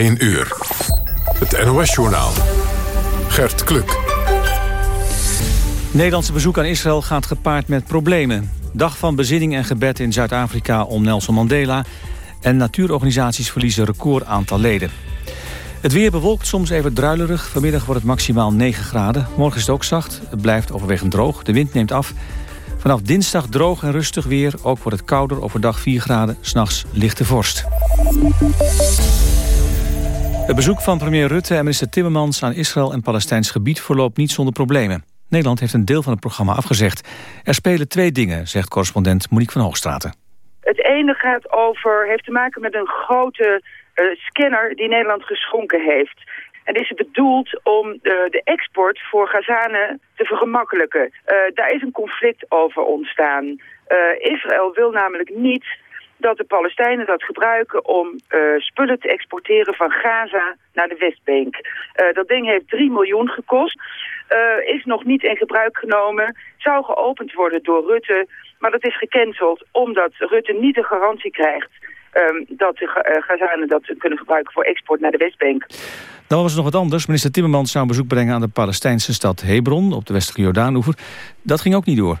1 uur. Het NOS-journaal. Gert Kluk. Nederlandse bezoek aan Israël gaat gepaard met problemen. Dag van bezinning en gebed in Zuid-Afrika om Nelson Mandela... en natuurorganisaties verliezen record aantal leden. Het weer bewolkt, soms even druilerig. Vanmiddag wordt het maximaal 9 graden. Morgen is het ook zacht. Het blijft overwegend droog. De wind neemt af. Vanaf dinsdag droog en rustig weer. Ook wordt het kouder, overdag 4 graden. S'nachts lichte vorst. Het bezoek van premier Rutte en minister Timmermans aan Israël en Palestijns gebied verloopt niet zonder problemen. Nederland heeft een deel van het programma afgezegd. Er spelen twee dingen, zegt correspondent Monique van Hoogstraten. Het ene gaat over, heeft te maken met een grote uh, scanner die Nederland geschonken heeft. En is bedoeld om de, de export voor Gazanen te vergemakkelijken. Uh, daar is een conflict over ontstaan. Israël wil namelijk niet dat de Palestijnen dat gebruiken om uh, spullen te exporteren van Gaza naar de Westbank. Uh, dat ding heeft 3 miljoen gekost, uh, is nog niet in gebruik genomen, zou geopend worden door Rutte, maar dat is gecanceld omdat Rutte niet de garantie krijgt um, dat de Gazanen dat kunnen gebruiken voor export naar de Westbank. Dan was er nog wat anders. Minister Timmermans zou een bezoek brengen aan de Palestijnse stad Hebron op de westelijke Jordaanoever. Dat ging ook niet door.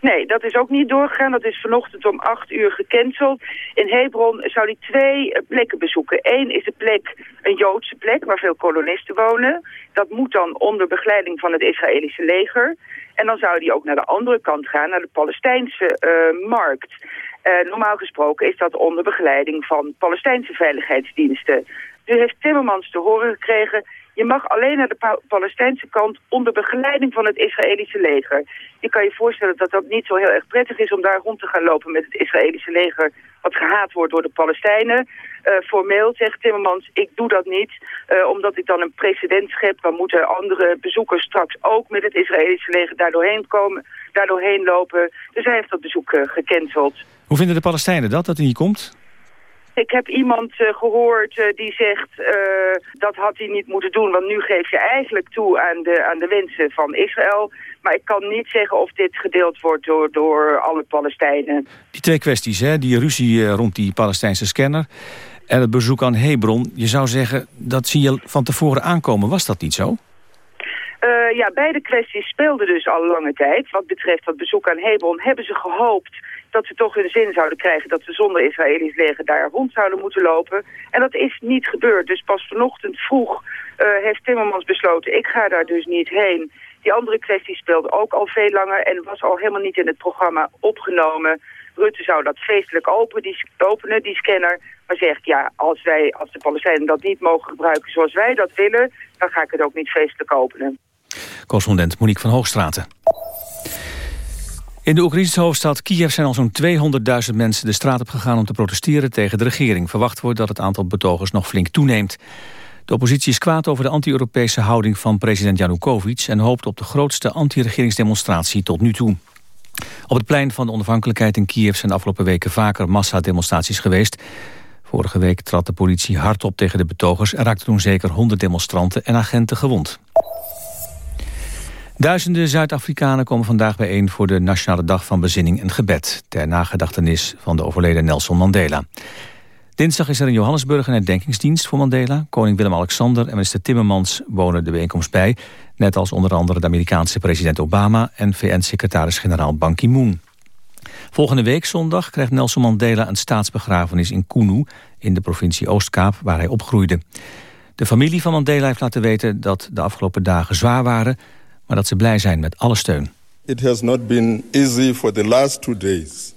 Nee, dat is ook niet doorgegaan. Dat is vanochtend om acht uur gecanceld. In Hebron zou hij twee eh, plekken bezoeken. Eén is de plek, een Joodse plek, waar veel kolonisten wonen. Dat moet dan onder begeleiding van het Israëlische leger. En dan zou hij ook naar de andere kant gaan, naar de Palestijnse uh, markt. Uh, normaal gesproken is dat onder begeleiding van Palestijnse veiligheidsdiensten. Nu heeft Timmermans te horen gekregen... Je mag alleen naar de pa Palestijnse kant onder begeleiding van het Israëlische leger. Je kan je voorstellen dat dat niet zo heel erg prettig is om daar rond te gaan lopen met het Israëlische leger wat gehaat wordt door de Palestijnen. Uh, formeel zegt Timmermans, ik doe dat niet, uh, omdat ik dan een precedent schep. Dan moeten andere bezoekers straks ook met het Israëlische leger daardoorheen komen, daardoorheen lopen. Dus hij heeft dat bezoek uh, gecanceld. Hoe vinden de Palestijnen dat, dat hij komt? Ik heb iemand uh, gehoord uh, die zegt uh, dat had hij niet moeten doen. Want nu geef je eigenlijk toe aan de, aan de wensen van Israël. Maar ik kan niet zeggen of dit gedeeld wordt door, door alle Palestijnen. Die twee kwesties, hè? die ruzie rond die Palestijnse scanner... en het bezoek aan Hebron. Je zou zeggen, dat zie je van tevoren aankomen. Was dat niet zo? Uh, ja, beide kwesties speelden dus al lange tijd. Wat betreft dat bezoek aan Hebron hebben ze gehoopt dat ze toch hun zin zouden krijgen dat ze zonder Israëlisch leger daar rond zouden moeten lopen. En dat is niet gebeurd. Dus pas vanochtend vroeg uh, heeft Timmermans besloten, ik ga daar dus niet heen. Die andere kwestie speelde ook al veel langer en was al helemaal niet in het programma opgenomen. Rutte zou dat feestelijk open, die, openen, die scanner. Maar zegt, ja, als, wij, als de Palestijnen dat niet mogen gebruiken zoals wij dat willen... dan ga ik het ook niet feestelijk openen. Correspondent Monique van Hoogstraten. In de Oekraïnse hoofdstad Kiev zijn al zo'n 200.000 mensen de straat op gegaan om te protesteren tegen de regering. Verwacht wordt dat het aantal betogers nog flink toeneemt. De oppositie is kwaad over de anti-Europese houding van president Janukovic... en hoopt op de grootste anti-regeringsdemonstratie tot nu toe. Op het plein van de onafhankelijkheid in Kiev zijn de afgelopen weken vaker massademonstraties geweest. Vorige week trad de politie hard op tegen de betogers... en raakte toen zeker 100 demonstranten en agenten gewond. Duizenden Zuid-Afrikanen komen vandaag bijeen voor de Nationale Dag van Bezinning en Gebed... ter nagedachtenis van de overleden Nelson Mandela. Dinsdag is er in Johannesburg een herdenkingsdienst voor Mandela. Koning Willem-Alexander en minister Timmermans wonen de bijeenkomst bij... net als onder andere de Amerikaanse president Obama... en VN-secretaris-generaal Ban Ki-moon. Volgende week zondag krijgt Nelson Mandela een staatsbegrafenis in Kunu... in de provincie Oostkaap, waar hij opgroeide. De familie van Mandela heeft laten weten dat de afgelopen dagen zwaar waren maar dat ze blij zijn met alle steun. It has not been easy for the last two days.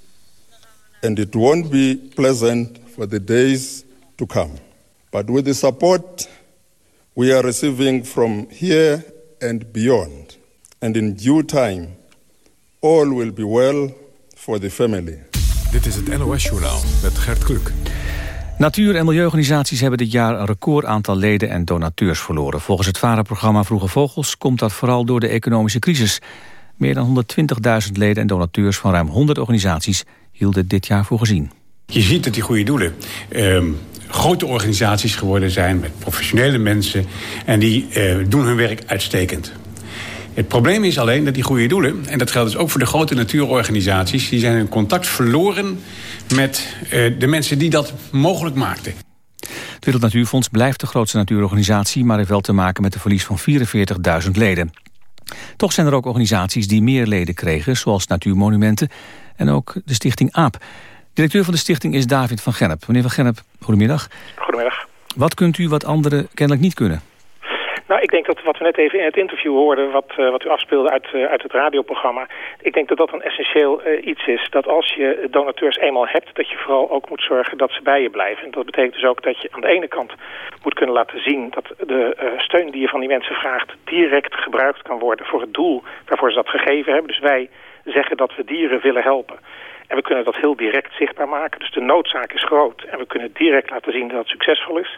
And it won't be pleasant for the days to come. But with the support we are receiving from here and beyond, and in due time, all will be well for the family. Dit is het NOS-journaal met Gert Kluk. Natuur- en milieuorganisaties hebben dit jaar een record aantal leden en donateurs verloren. Volgens het VARA-programma Vroege Vogels komt dat vooral door de economische crisis. Meer dan 120.000 leden en donateurs van ruim 100 organisaties hielden dit jaar voor gezien. Je ziet dat die goede doelen uh, grote organisaties geworden zijn met professionele mensen en die uh, doen hun werk uitstekend. Het probleem is alleen dat die goede doelen, en dat geldt dus ook voor de grote natuurorganisaties, die zijn hun contact verloren met uh, de mensen die dat mogelijk maakten. Het Wereld Natuurfonds blijft de grootste natuurorganisatie... maar heeft wel te maken met een verlies van 44.000 leden. Toch zijn er ook organisaties die meer leden kregen... zoals Natuurmonumenten en ook de stichting AAP. Directeur van de stichting is David van Gennep. Meneer van Gennep, goedemiddag. Goedemiddag. Wat kunt u wat anderen kennelijk niet kunnen? Nou, ik denk dat wat we net even in het interview hoorden, wat, uh, wat u afspeelde uit, uh, uit het radioprogramma, ik denk dat dat een essentieel uh, iets is. Dat als je donateurs eenmaal hebt, dat je vooral ook moet zorgen dat ze bij je blijven. En dat betekent dus ook dat je aan de ene kant moet kunnen laten zien dat de steun die je van die mensen vraagt direct gebruikt kan worden voor het doel waarvoor ze dat gegeven hebben. Dus wij zeggen dat we dieren willen helpen. En we kunnen dat heel direct zichtbaar maken. Dus de noodzaak is groot. En we kunnen direct laten zien dat het succesvol is.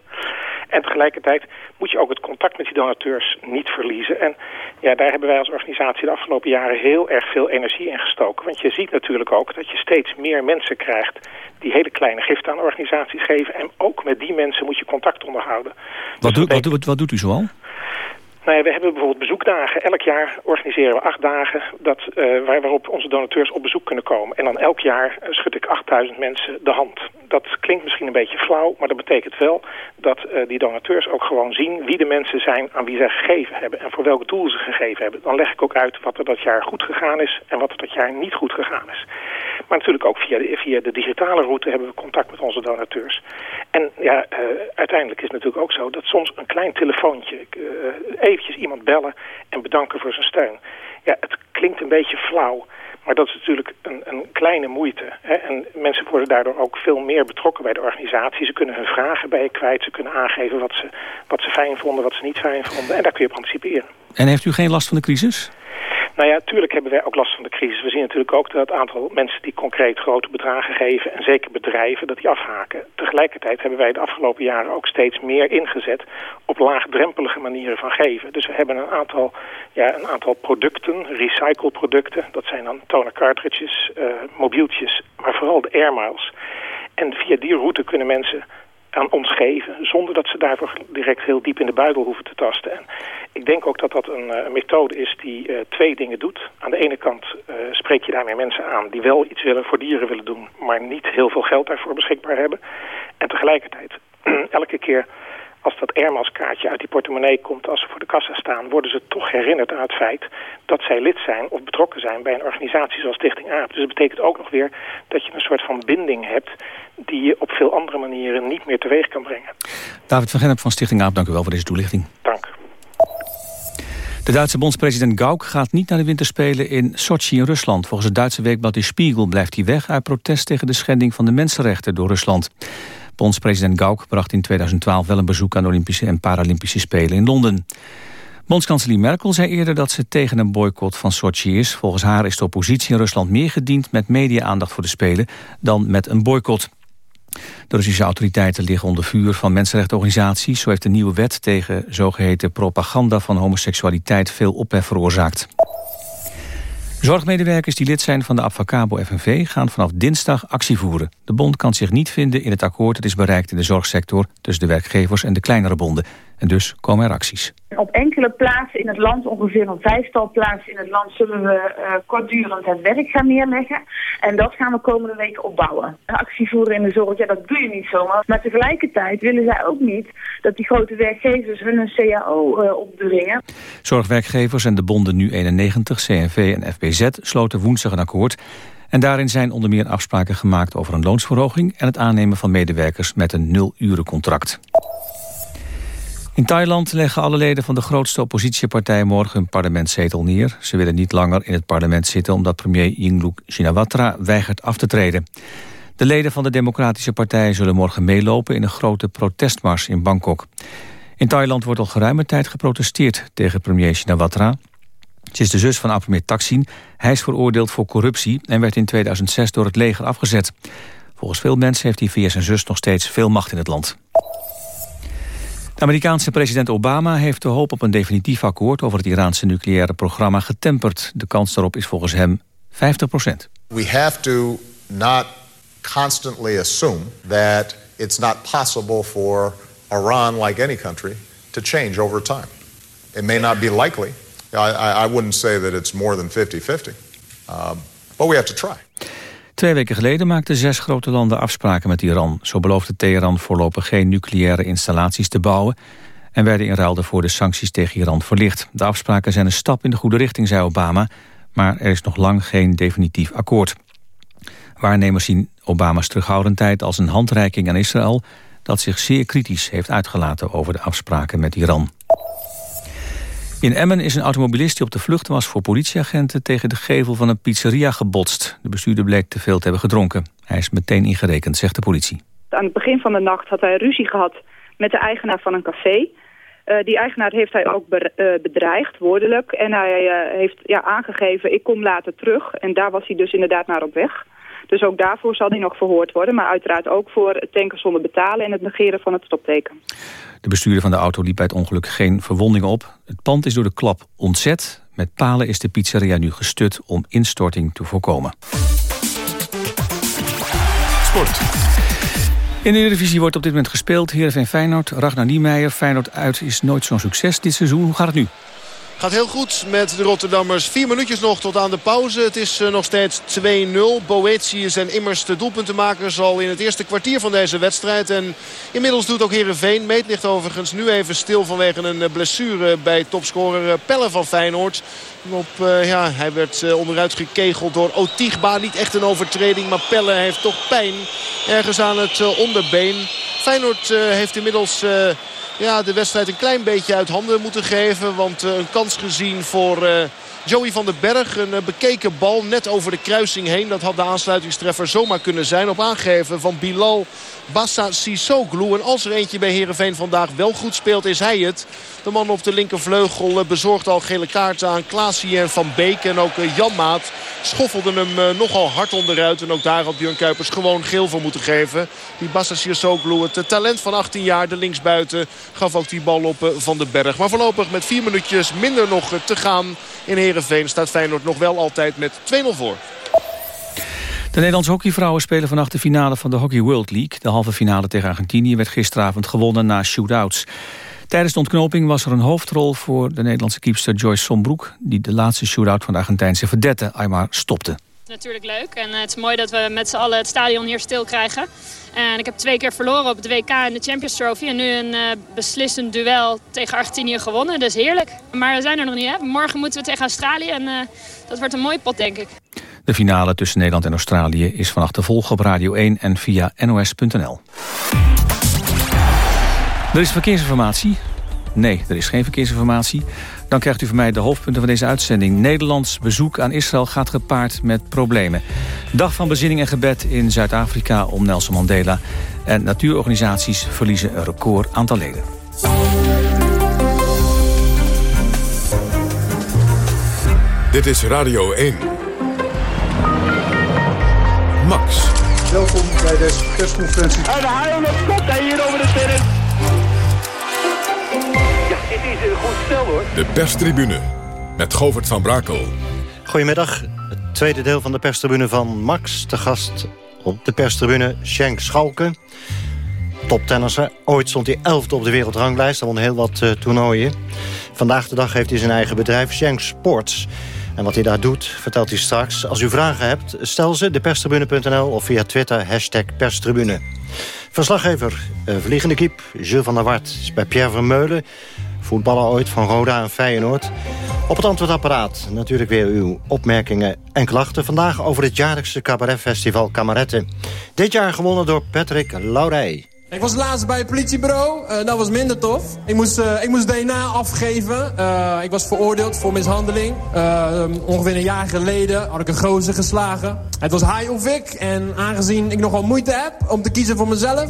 En tegelijkertijd moet je ook het contact met die donateurs niet verliezen. En ja, daar hebben wij als organisatie de afgelopen jaren heel erg veel energie in gestoken. Want je ziet natuurlijk ook dat je steeds meer mensen krijgt die hele kleine giften aan organisaties geven. En ook met die mensen moet je contact onderhouden. Wat, dus doet, wat, wat doet u zoal? Nou ja, we hebben bijvoorbeeld bezoekdagen. Elk jaar organiseren we acht dagen dat, uh, waarop onze donateurs op bezoek kunnen komen. En dan elk jaar schud ik 8000 mensen de hand. Dat klinkt misschien een beetje flauw, maar dat betekent wel dat uh, die donateurs ook gewoon zien wie de mensen zijn aan wie zij gegeven hebben. En voor welk doel ze gegeven hebben. Dan leg ik ook uit wat er dat jaar goed gegaan is en wat er dat jaar niet goed gegaan is. Maar natuurlijk ook via de, via de digitale route hebben we contact met onze donateurs. En ja, uh, uiteindelijk is het natuurlijk ook zo dat soms een klein telefoontje, uh, eventjes iemand bellen en bedanken voor zijn steun. Ja, het klinkt een beetje flauw, maar dat is natuurlijk een, een kleine moeite. Hè? En mensen worden daardoor ook veel meer betrokken bij de organisatie. Ze kunnen hun vragen bij je kwijt, ze kunnen aangeven wat ze, wat ze fijn vonden, wat ze niet fijn vonden. En daar kun je op anticiperen. En heeft u geen last van de crisis? Nou ja, tuurlijk hebben wij ook last van de crisis. We zien natuurlijk ook dat het aantal mensen die concreet grote bedragen geven... en zeker bedrijven, dat die afhaken. Tegelijkertijd hebben wij de afgelopen jaren ook steeds meer ingezet... op laagdrempelige manieren van geven. Dus we hebben een aantal, ja, een aantal producten, recycleproducten. Dat zijn dan toner cartridges, uh, mobieltjes, maar vooral de airmiles. En via die route kunnen mensen aan ons geven... zonder dat ze daarvoor direct heel diep in de buidel hoeven te tasten. En ik denk ook dat dat een, uh, methode is die uh, twee dingen doet. Aan de ene kant uh, spreek je daarmee mensen aan die wel iets willen voor dieren willen doen... maar niet heel veel geld daarvoor beschikbaar hebben. En tegelijkertijd, elke keer als dat airmailskaartje uit die portemonnee komt als ze voor de kassa staan... worden ze toch herinnerd aan het feit dat zij lid zijn of betrokken zijn bij een organisatie zoals Stichting AAP. Dus dat betekent ook nog weer dat je een soort van binding hebt... die je op veel andere manieren niet meer teweeg kan brengen. David van Gennep van Stichting AAP, dank u wel voor deze toelichting. Dank. De Duitse bondspresident Gauck gaat niet naar de winterspelen in Sochi in Rusland. Volgens het Duitse weekblad Die Spiegel blijft hij weg uit protest tegen de schending van de mensenrechten door Rusland. Bondspresident Gauck bracht in 2012 wel een bezoek aan de Olympische en Paralympische Spelen in Londen. Bondskanselier Merkel zei eerder dat ze tegen een boycott van Sochi is. Volgens haar is de oppositie in Rusland meer gediend met media-aandacht voor de Spelen dan met een boycott. De Russische autoriteiten liggen onder vuur van mensenrechtenorganisaties. Zo heeft de nieuwe wet tegen zogeheten propaganda van homoseksualiteit veel ophef veroorzaakt. Zorgmedewerkers die lid zijn van de Abfacabo FNV gaan vanaf dinsdag actie voeren. De bond kan zich niet vinden in het akkoord dat is bereikt in de zorgsector tussen de werkgevers en de kleinere bonden. En dus komen er acties. Op enkele plaatsen in het land, ongeveer een vijftal plaatsen in het land, zullen we uh, kortdurend het werk gaan neerleggen. En dat gaan we komende week opbouwen. Een actie voeren in de zorg, ja dat doe je niet zomaar. Maar tegelijkertijd willen zij ook niet dat die grote werkgevers hun een CAO uh, opdringen. Zorgwerkgevers en de bonden Nu 91, CNV en FBZ sloten woensdag een akkoord. En daarin zijn onder meer afspraken gemaakt over een loonsverhoging... en het aannemen van medewerkers met een nul-urencontract. In Thailand leggen alle leden van de grootste oppositiepartij morgen een parlementszetel neer. Ze willen niet langer in het parlement zitten omdat premier Yingluck Shinawatra weigert af te treden. De leden van de Democratische Partij zullen morgen meelopen in een grote protestmars in Bangkok. In Thailand wordt al geruime tijd geprotesteerd tegen premier Shinawatra. Ze is de zus van oud-premier Thaksin. Hij is veroordeeld voor corruptie en werd in 2006 door het leger afgezet. Volgens veel mensen heeft hij via zijn zus nog steeds veel macht in het land. Amerikaanse president Obama heeft de hoop op een definitief akkoord over het Iraanse nucleaire programma getemperd. De kans daarop is volgens hem 50 procent. We have to not constantly assume that it's not possible for Iran, like any country, to change over time. It may not be likely. I, I wouldn't say that it's more than 50-50. Um, but we have to try. Twee weken geleden maakten zes grote landen afspraken met Iran. Zo beloofde Teheran voorlopig geen nucleaire installaties te bouwen... en werden in ruil voor de sancties tegen Iran verlicht. De afspraken zijn een stap in de goede richting, zei Obama... maar er is nog lang geen definitief akkoord. Waarnemers zien Obama's terughoudendheid als een handreiking aan Israël... dat zich zeer kritisch heeft uitgelaten over de afspraken met Iran. In Emmen is een automobilist die op de vlucht was voor politieagenten... tegen de gevel van een pizzeria gebotst. De bestuurder bleek te veel te hebben gedronken. Hij is meteen ingerekend, zegt de politie. Aan het begin van de nacht had hij ruzie gehad met de eigenaar van een café. Uh, die eigenaar heeft hij ook be uh, bedreigd, woordelijk. En hij uh, heeft ja, aangegeven, ik kom later terug. En daar was hij dus inderdaad naar op weg. Dus ook daarvoor zal hij nog verhoord worden. Maar uiteraard ook voor het tanken zonder betalen en het negeren van het stopteken. De bestuurder van de auto liep bij het ongeluk geen verwondingen op. Het pand is door de klap ontzet. Met palen is de pizzeria nu gestut om instorting te voorkomen. Sport. In de Eredivisie wordt op dit moment gespeeld. Heerenveen Feyenoord, Ragnar Niemeyer. Feyenoord uit is nooit zo'n succes dit seizoen. Hoe gaat het nu? Gaat heel goed met de Rotterdammers. Vier minuutjes nog tot aan de pauze. Het is nog steeds 2-0. Boetius en immers de doelpuntenmakers al in het eerste kwartier van deze wedstrijd. En inmiddels doet ook Heerenveen. Meet ligt overigens nu even stil vanwege een blessure bij topscorer Pelle van Feyenoord. Op, ja, hij werd onderuit gekegeld door Otigba. Niet echt een overtreding, maar Pelle heeft toch pijn ergens aan het onderbeen. Feyenoord heeft inmiddels ja, de wedstrijd een klein beetje uit handen moeten geven. Want een kans gezien voor... Joey van den Berg, een bekeken bal net over de kruising heen. Dat had de aansluitingstreffer zomaar kunnen zijn. Op aangeven van Bilal Bassa Sissoglu. En als er eentje bij Heerenveen vandaag wel goed speelt, is hij het. De man op de linkervleugel bezorgt al gele kaarten aan Klaasie en Van Beek. En ook Jan Maat schoffelde hem nogal hard onderuit. En ook daar had Björn Kuipers gewoon geel voor moeten geven. Die Bassa Sissoglu, het talent van 18 jaar, de linksbuiten, gaf ook die bal op Van den Berg. Maar voorlopig met vier minuutjes minder nog te gaan in Heerenveen staat Feyenoord nog wel altijd met 2-0 voor. De Nederlandse hockeyvrouwen spelen vannacht de finale van de Hockey World League. De halve finale tegen Argentinië werd gisteravond gewonnen na shootouts. Tijdens de ontknoping was er een hoofdrol voor de Nederlandse keepster Joyce Sombroek... die de laatste shootout van de Argentijnse verdette Aymar stopte. Natuurlijk leuk en het is mooi dat we met z'n allen het stadion hier stil krijgen. En ik heb twee keer verloren op het WK en de Champions Trophy. En nu een uh, beslissend duel tegen Argentinië gewonnen. Dus heerlijk. Maar we zijn er nog niet. Hè? Morgen moeten we tegen Australië en uh, dat wordt een mooie pot denk ik. De finale tussen Nederland en Australië is vannacht te volgen op Radio 1 en via nos.nl. Er is verkeersinformatie. Nee, er is geen verkeersinformatie. Dan krijgt u van mij de hoofdpunten van deze uitzending. Nederlands bezoek aan Israël gaat gepaard met problemen. Dag van bezinning en gebed in Zuid-Afrika om Nelson Mandela. En natuurorganisaties verliezen een record aantal leden. Dit is Radio 1. Max. Welkom bij deze persconferentie. En de haal komt hij hier over de terrein. Ja, dit is een goed stel hoor. De perstribune met Govert van Brakel. Goedemiddag. Het tweede deel van de perstribune van Max. Te gast op de perstribune Schenk Schalken. Toptennisser. Ooit stond hij elfde op de wereldranglijst. Hij won heel wat uh, toernooien. Vandaag de dag heeft hij zijn eigen bedrijf Schenk Sports. En wat hij daar doet, vertelt hij straks. Als u vragen hebt, stel ze deperstribune.nl of via Twitter, hashtag perstribune. Verslaggever, uh, vliegende kiep, Jules van der Wart, is bij Pierre Vermeulen. Voetballer ooit van Roda en Feyenoord. Op het antwoordapparaat natuurlijk weer uw opmerkingen en klachten. Vandaag over het jaarlijkse cabaretfestival Kameretten. Dit jaar gewonnen door Patrick Laurey. Ik was laatst bij het politiebureau. Uh, dat was minder tof. Ik moest, uh, ik moest DNA afgeven. Uh, ik was veroordeeld voor mishandeling. ongeveer een jaar geleden had ik een gozer geslagen. Het was hij of ik. En aangezien ik nogal moeite heb om te kiezen voor mezelf...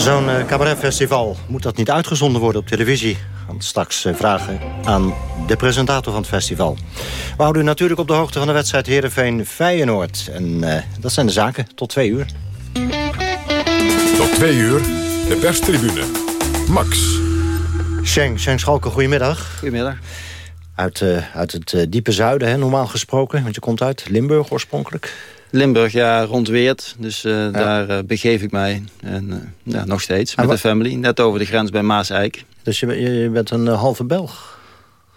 Zo'n cabaretfestival, moet dat niet uitgezonden worden op televisie? We gaan straks vragen aan de presentator van het festival. We houden u natuurlijk op de hoogte van de wedstrijd Heerenveen-Feyenoord. En dat zijn de zaken. Tot twee uur. Tot twee uur, de perstribune. Max. Sheng, Sheng Schalke, goedemiddag. Goedemiddag. Uit, uh, uit het uh, diepe zuiden, hè, normaal gesproken. Want je komt uit Limburg oorspronkelijk. Limburg, ja, rond Weert. Dus uh, ja. daar begeef ik mij. En ja, nog steeds, met de family. Net over de grens bij Maas-Eik. Dus je, je, je bent een halve Belg?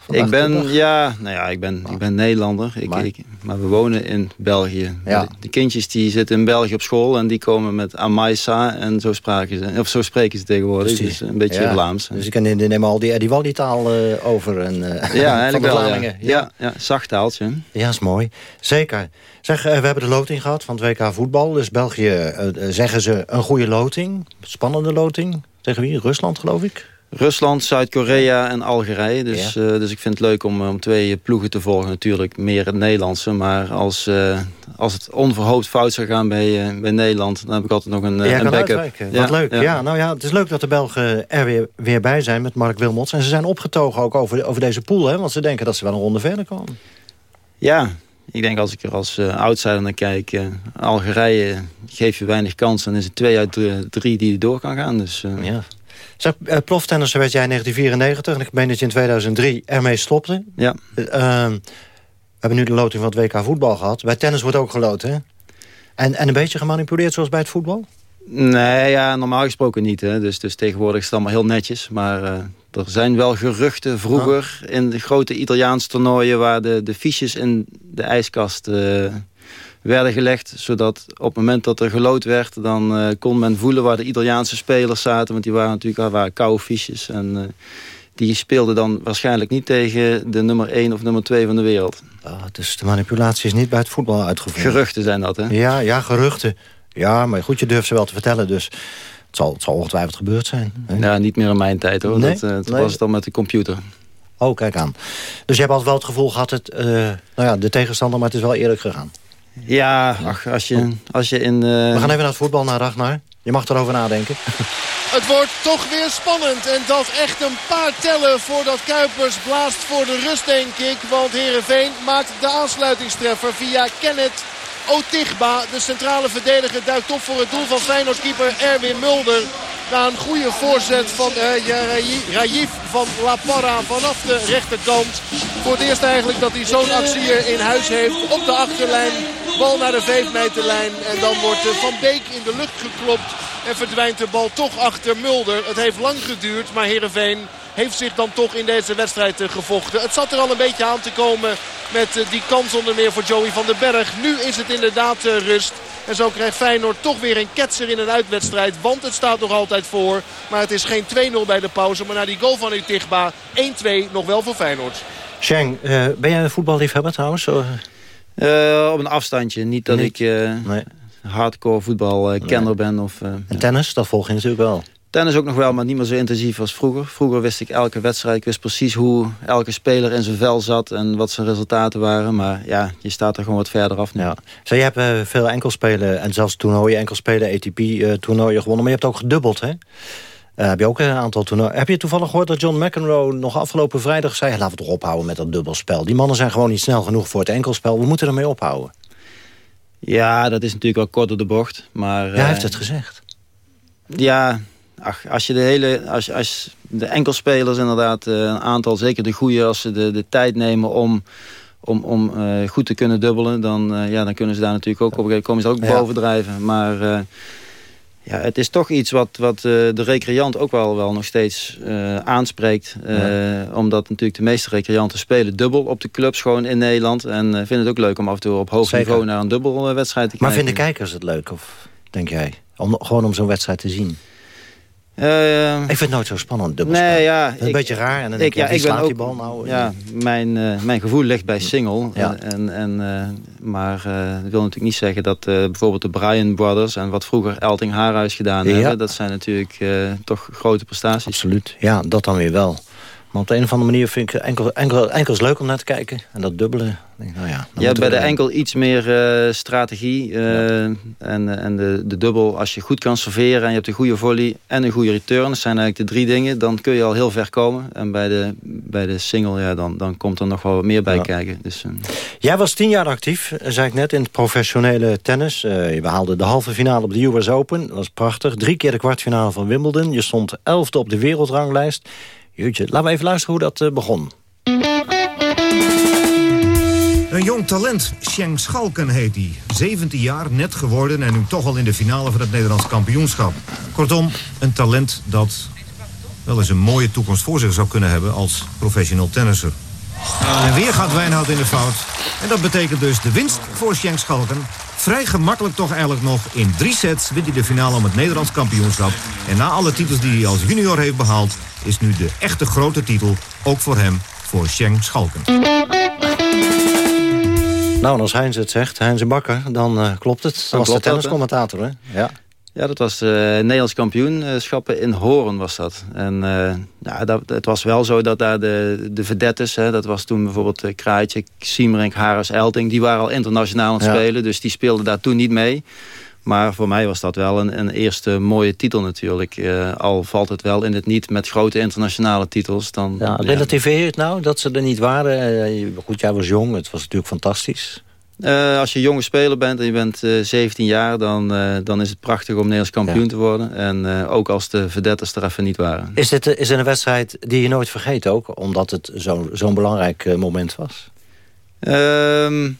Ik ben, ja, nou ja, ik ben, ik ben Nederlander. Ik, maar. Ik, maar we wonen in België. Ja. De, de, kindjes die zitten in België op school en die komen met Amaisa en zo, spraken ze, of zo spreken ze tegenwoordig. Precies. Dus een beetje Ja. Vlaams. Dus ik neem al die Eddie Walli taal eh, over. En, eh, Ja, van eigenlijk de wel. Ja. Ja, ja, zacht taaltje. Ja, is mooi. Zeker. Zeg, eh, we hebben de loting gehad van het WK voetbal. Dus België, zeggen ze, een goede loting. Spannende loting. Tegen wie? Rusland, geloof ik? Rusland, Zuid-Korea en Algerije. Dus, eh, dus ik vind het leuk om, om twee ploegen te volgen. Natuurlijk meer het Nederlandse. Maar als, eh, als het onverhoopt fout zou gaan bij, eh, bij Nederland... dan heb ik altijd nog een, eh, Ja, een backup. uitwijken. Wat leuk. Ja. nou ja, het is leuk dat de Belgen er weer, weer bij zijn met Mark Wilmots. En ze zijn opgetogen ook over, over deze pool, hè? Want ze denken dat ze wel een ronde verder komen. Ja, ik denk als ik er als eh, outsider naar kijk... eh, Algerije geeft je weinig kans. Dan is het twee uit drie, drie die er door kan gaan. Dus, eh, Ja. Zeg, uh, ploftennisser werd jij in 1994. En ik meen dat je in 2003 ermee stopte. Ja. Uh, we hebben nu de loting van het WK voetbal gehad. Bij tennis wordt ook geloten, hè? En, en een beetje gemanipuleerd zoals bij het voetbal? Nee, ja, normaal gesproken niet. Hè. Dus, dus tegenwoordig is het allemaal heel netjes. Maar uh, er zijn wel geruchten vroeger oh. in de grote Italiaanse toernooien... waar de, de fiches in de ijskast uh, werden gelegd. Zodat op het moment dat er gelood werd... dan uh, kon men voelen waar de Italiaanse spelers zaten. Want die waren natuurlijk waren koude fiches. En die speelden dan waarschijnlijk niet tegen de nummer 1 of nummer 2 van de wereld. Oh, dus de manipulatie is niet bij het voetbal uitgevoerd? Geruchten zijn dat, hè? Ja, ja geruchten. Ja, maar goed, je durft ze wel te vertellen, dus het zal, het zal ongetwijfeld gebeurd zijn. Hè? Ja, niet meer in mijn tijd, hoor. Nee? Dat, uh, nee. was het dan met de computer. Oh, kijk aan. Dus je hebt altijd wel het gevoel gehad, het, nou ja, de tegenstander, maar het is wel eerlijk gegaan. Ja, ach, als je, als je in... Uh... We gaan even naar het voetbal, naar Ragnar. Je mag erover nadenken. Het wordt toch weer spannend. En dat echt een paar tellen voordat Kuipers blaast voor de rust, denk ik. Want Heerenveen maakt de aansluitingstreffer via Kenneth Otigba. De centrale verdediger duikt op voor het doel van Feyenoord-keeper Erwin Mulder. Na een goede voorzet van uh, van La Parra vanaf de rechterkant. Voor het eerst eigenlijk dat hij zo'n actie hier in huis heeft. Op de achterlijn, bal naar de 5 meterlijn. En dan wordt Van Beek in de lucht geklopt. En verdwijnt de bal toch achter Mulder. Het heeft lang geduurd, maar Heerenveen heeft zich dan toch in deze wedstrijd gevochten. Het zat er al een beetje aan te komen met die kans onder meer voor Joey van den Berg. Nu is het inderdaad rust. En zo krijgt Feyenoord toch weer een ketser in een uitwedstrijd. Want het staat nog altijd voor. Maar het is geen 2-0 bij de pauze. Maar na die goal van Utigba 1-2 nog wel voor Feyenoord. Sheng, uh, ben jij een voetballiefhebber trouwens? Uh, op een afstandje. Niet dat nee. ik uh, nee. hardcore voetbalkenner nee. ben. Of, en tennis, dat volg je natuurlijk wel. Tennis ook nog wel, maar niet meer zo intensief als vroeger. Vroeger wist ik elke wedstrijd, ik wist precies hoe elke speler in zijn vel zat... en wat zijn resultaten waren. Maar ja, je staat er gewoon wat verder af nu. Ja. Zo, je hebt uh, veel enkelspelen en zelfs toernooien, enkelspelen, ATP-toernooien uh, gewonnen. Maar je hebt ook gedubbeld, hè? Uh, heb je ook een aantal toernooien. Heb je toevallig gehoord dat John McEnroe nog afgelopen vrijdag zei... laten we toch ophouden met dat dubbelspel. Die mannen zijn gewoon niet snel genoeg voor het enkelspel. We moeten ermee ophouden. Ja, dat is natuurlijk wel kort door de bocht. Maar, ja, hij heeft het gezegd. Ja, ach, als je de hele, als, als de enkelspelers inderdaad uh, een aantal, zeker de goede, als ze de, de tijd nemen om, om, om uh, goed te kunnen dubbelen, dan, uh, ja, dan kunnen ze daar natuurlijk ook op komen ze ook ja. bovendrijven. Maar ja, het is toch iets wat, wat de recreant ook wel, wel nog steeds aanspreekt. Ja. Omdat natuurlijk de meeste recreanten spelen dubbel op de clubs gewoon in Nederland. En vinden het ook leuk om af en toe op hoog Zeker. niveau naar een dubbelwedstrijd te kijken. Maar vinden kijkers het leuk, of denk jij? Om, gewoon om zo'n wedstrijd te zien? Uh, ik vind het nooit zo spannend, dubbelspel. Nee, ja, een ik, beetje raar. En dan denk ik, ja, je, ik ben ook, die bal nou? Ja, mijn, uh, mijn gevoel ligt bij single. Ja. En, en, uh, maar dat wil natuurlijk niet zeggen dat bijvoorbeeld de Bryan Brothers... en wat vroeger Elting Haarhuis gedaan ja. hebben... dat zijn natuurlijk toch grote prestaties. Absoluut, ja, dat dan weer wel. Maar op de een of andere manier vind ik enkel, enkel, enkels leuk om naar te kijken. En dat dubbele, denk, nou ja. Je hebt bij de enkel iets meer uh, strategie. Uh, ja. En, en de, de dubbel, als je goed kan serveren... en je hebt een goede volley en een goede return... dat zijn eigenlijk de drie dingen. Dan kun je al heel ver komen. En bij de, bij de single, ja, dan, dan komt er nog wel wat meer bij ja. kijken. Dus, uh... Jij was tien jaar actief, zei ik net, in het professionele tennis. je behaalde de halve finale op de US Open. Dat was prachtig. Drie keer de kwartfinale van Wimbledon. Je stond elfde op de wereldranglijst... Jeetje, laten we even luisteren hoe dat uh, begon. Een jong talent, Sheng Schalken heet hij. 17 jaar, net geworden en nu toch al in de finale van het Nederlands kampioenschap. Kortom, een talent dat wel eens een mooie toekomst voor zich zou kunnen hebben als professional tennisser. En weer gaat Wijnhout in de fout. En dat betekent dus de winst voor Schenk Schalken. Vrij gemakkelijk toch eigenlijk nog. In drie sets wint hij de finale om het Nederlands kampioenschap. En na alle titels die hij als junior heeft behaald... is nu de echte grote titel, ook voor hem, voor Schenk Schalken. Nou, en als Heinz het zegt, Heinz Bakker, dan uh, klopt het. Dat was klopt de tenniscommentator, hè? Ja. Ja, dat was uh, Nederlands kampioenschappen in Horen was dat. En uh, ja, dat, het was wel zo dat daar de, de vedettes... Hè, dat was toen bijvoorbeeld uh, Kraaitje, Siemerink, Haris, Elting... die waren al internationaal aan het Ja. spelen, dus die speelden daar toen niet mee. Maar voor mij was dat wel een, een eerste mooie titel natuurlijk. Eh, al valt het wel in het niet met grote internationale titels. Dan, Ja, relativeer je het nou dat ze er niet waren? Eh, goed, jij was jong, het was natuurlijk fantastisch. Eh, als je jonge speler bent en je bent eh, 17 jaar... Dan, eh, dan is het prachtig om Nederlands kampioen Ja. te worden. En ook als de vedettes er even niet waren. Is dit is een wedstrijd die je nooit vergeet ook? Omdat het zo- zo'n belangrijk moment was? Ehm,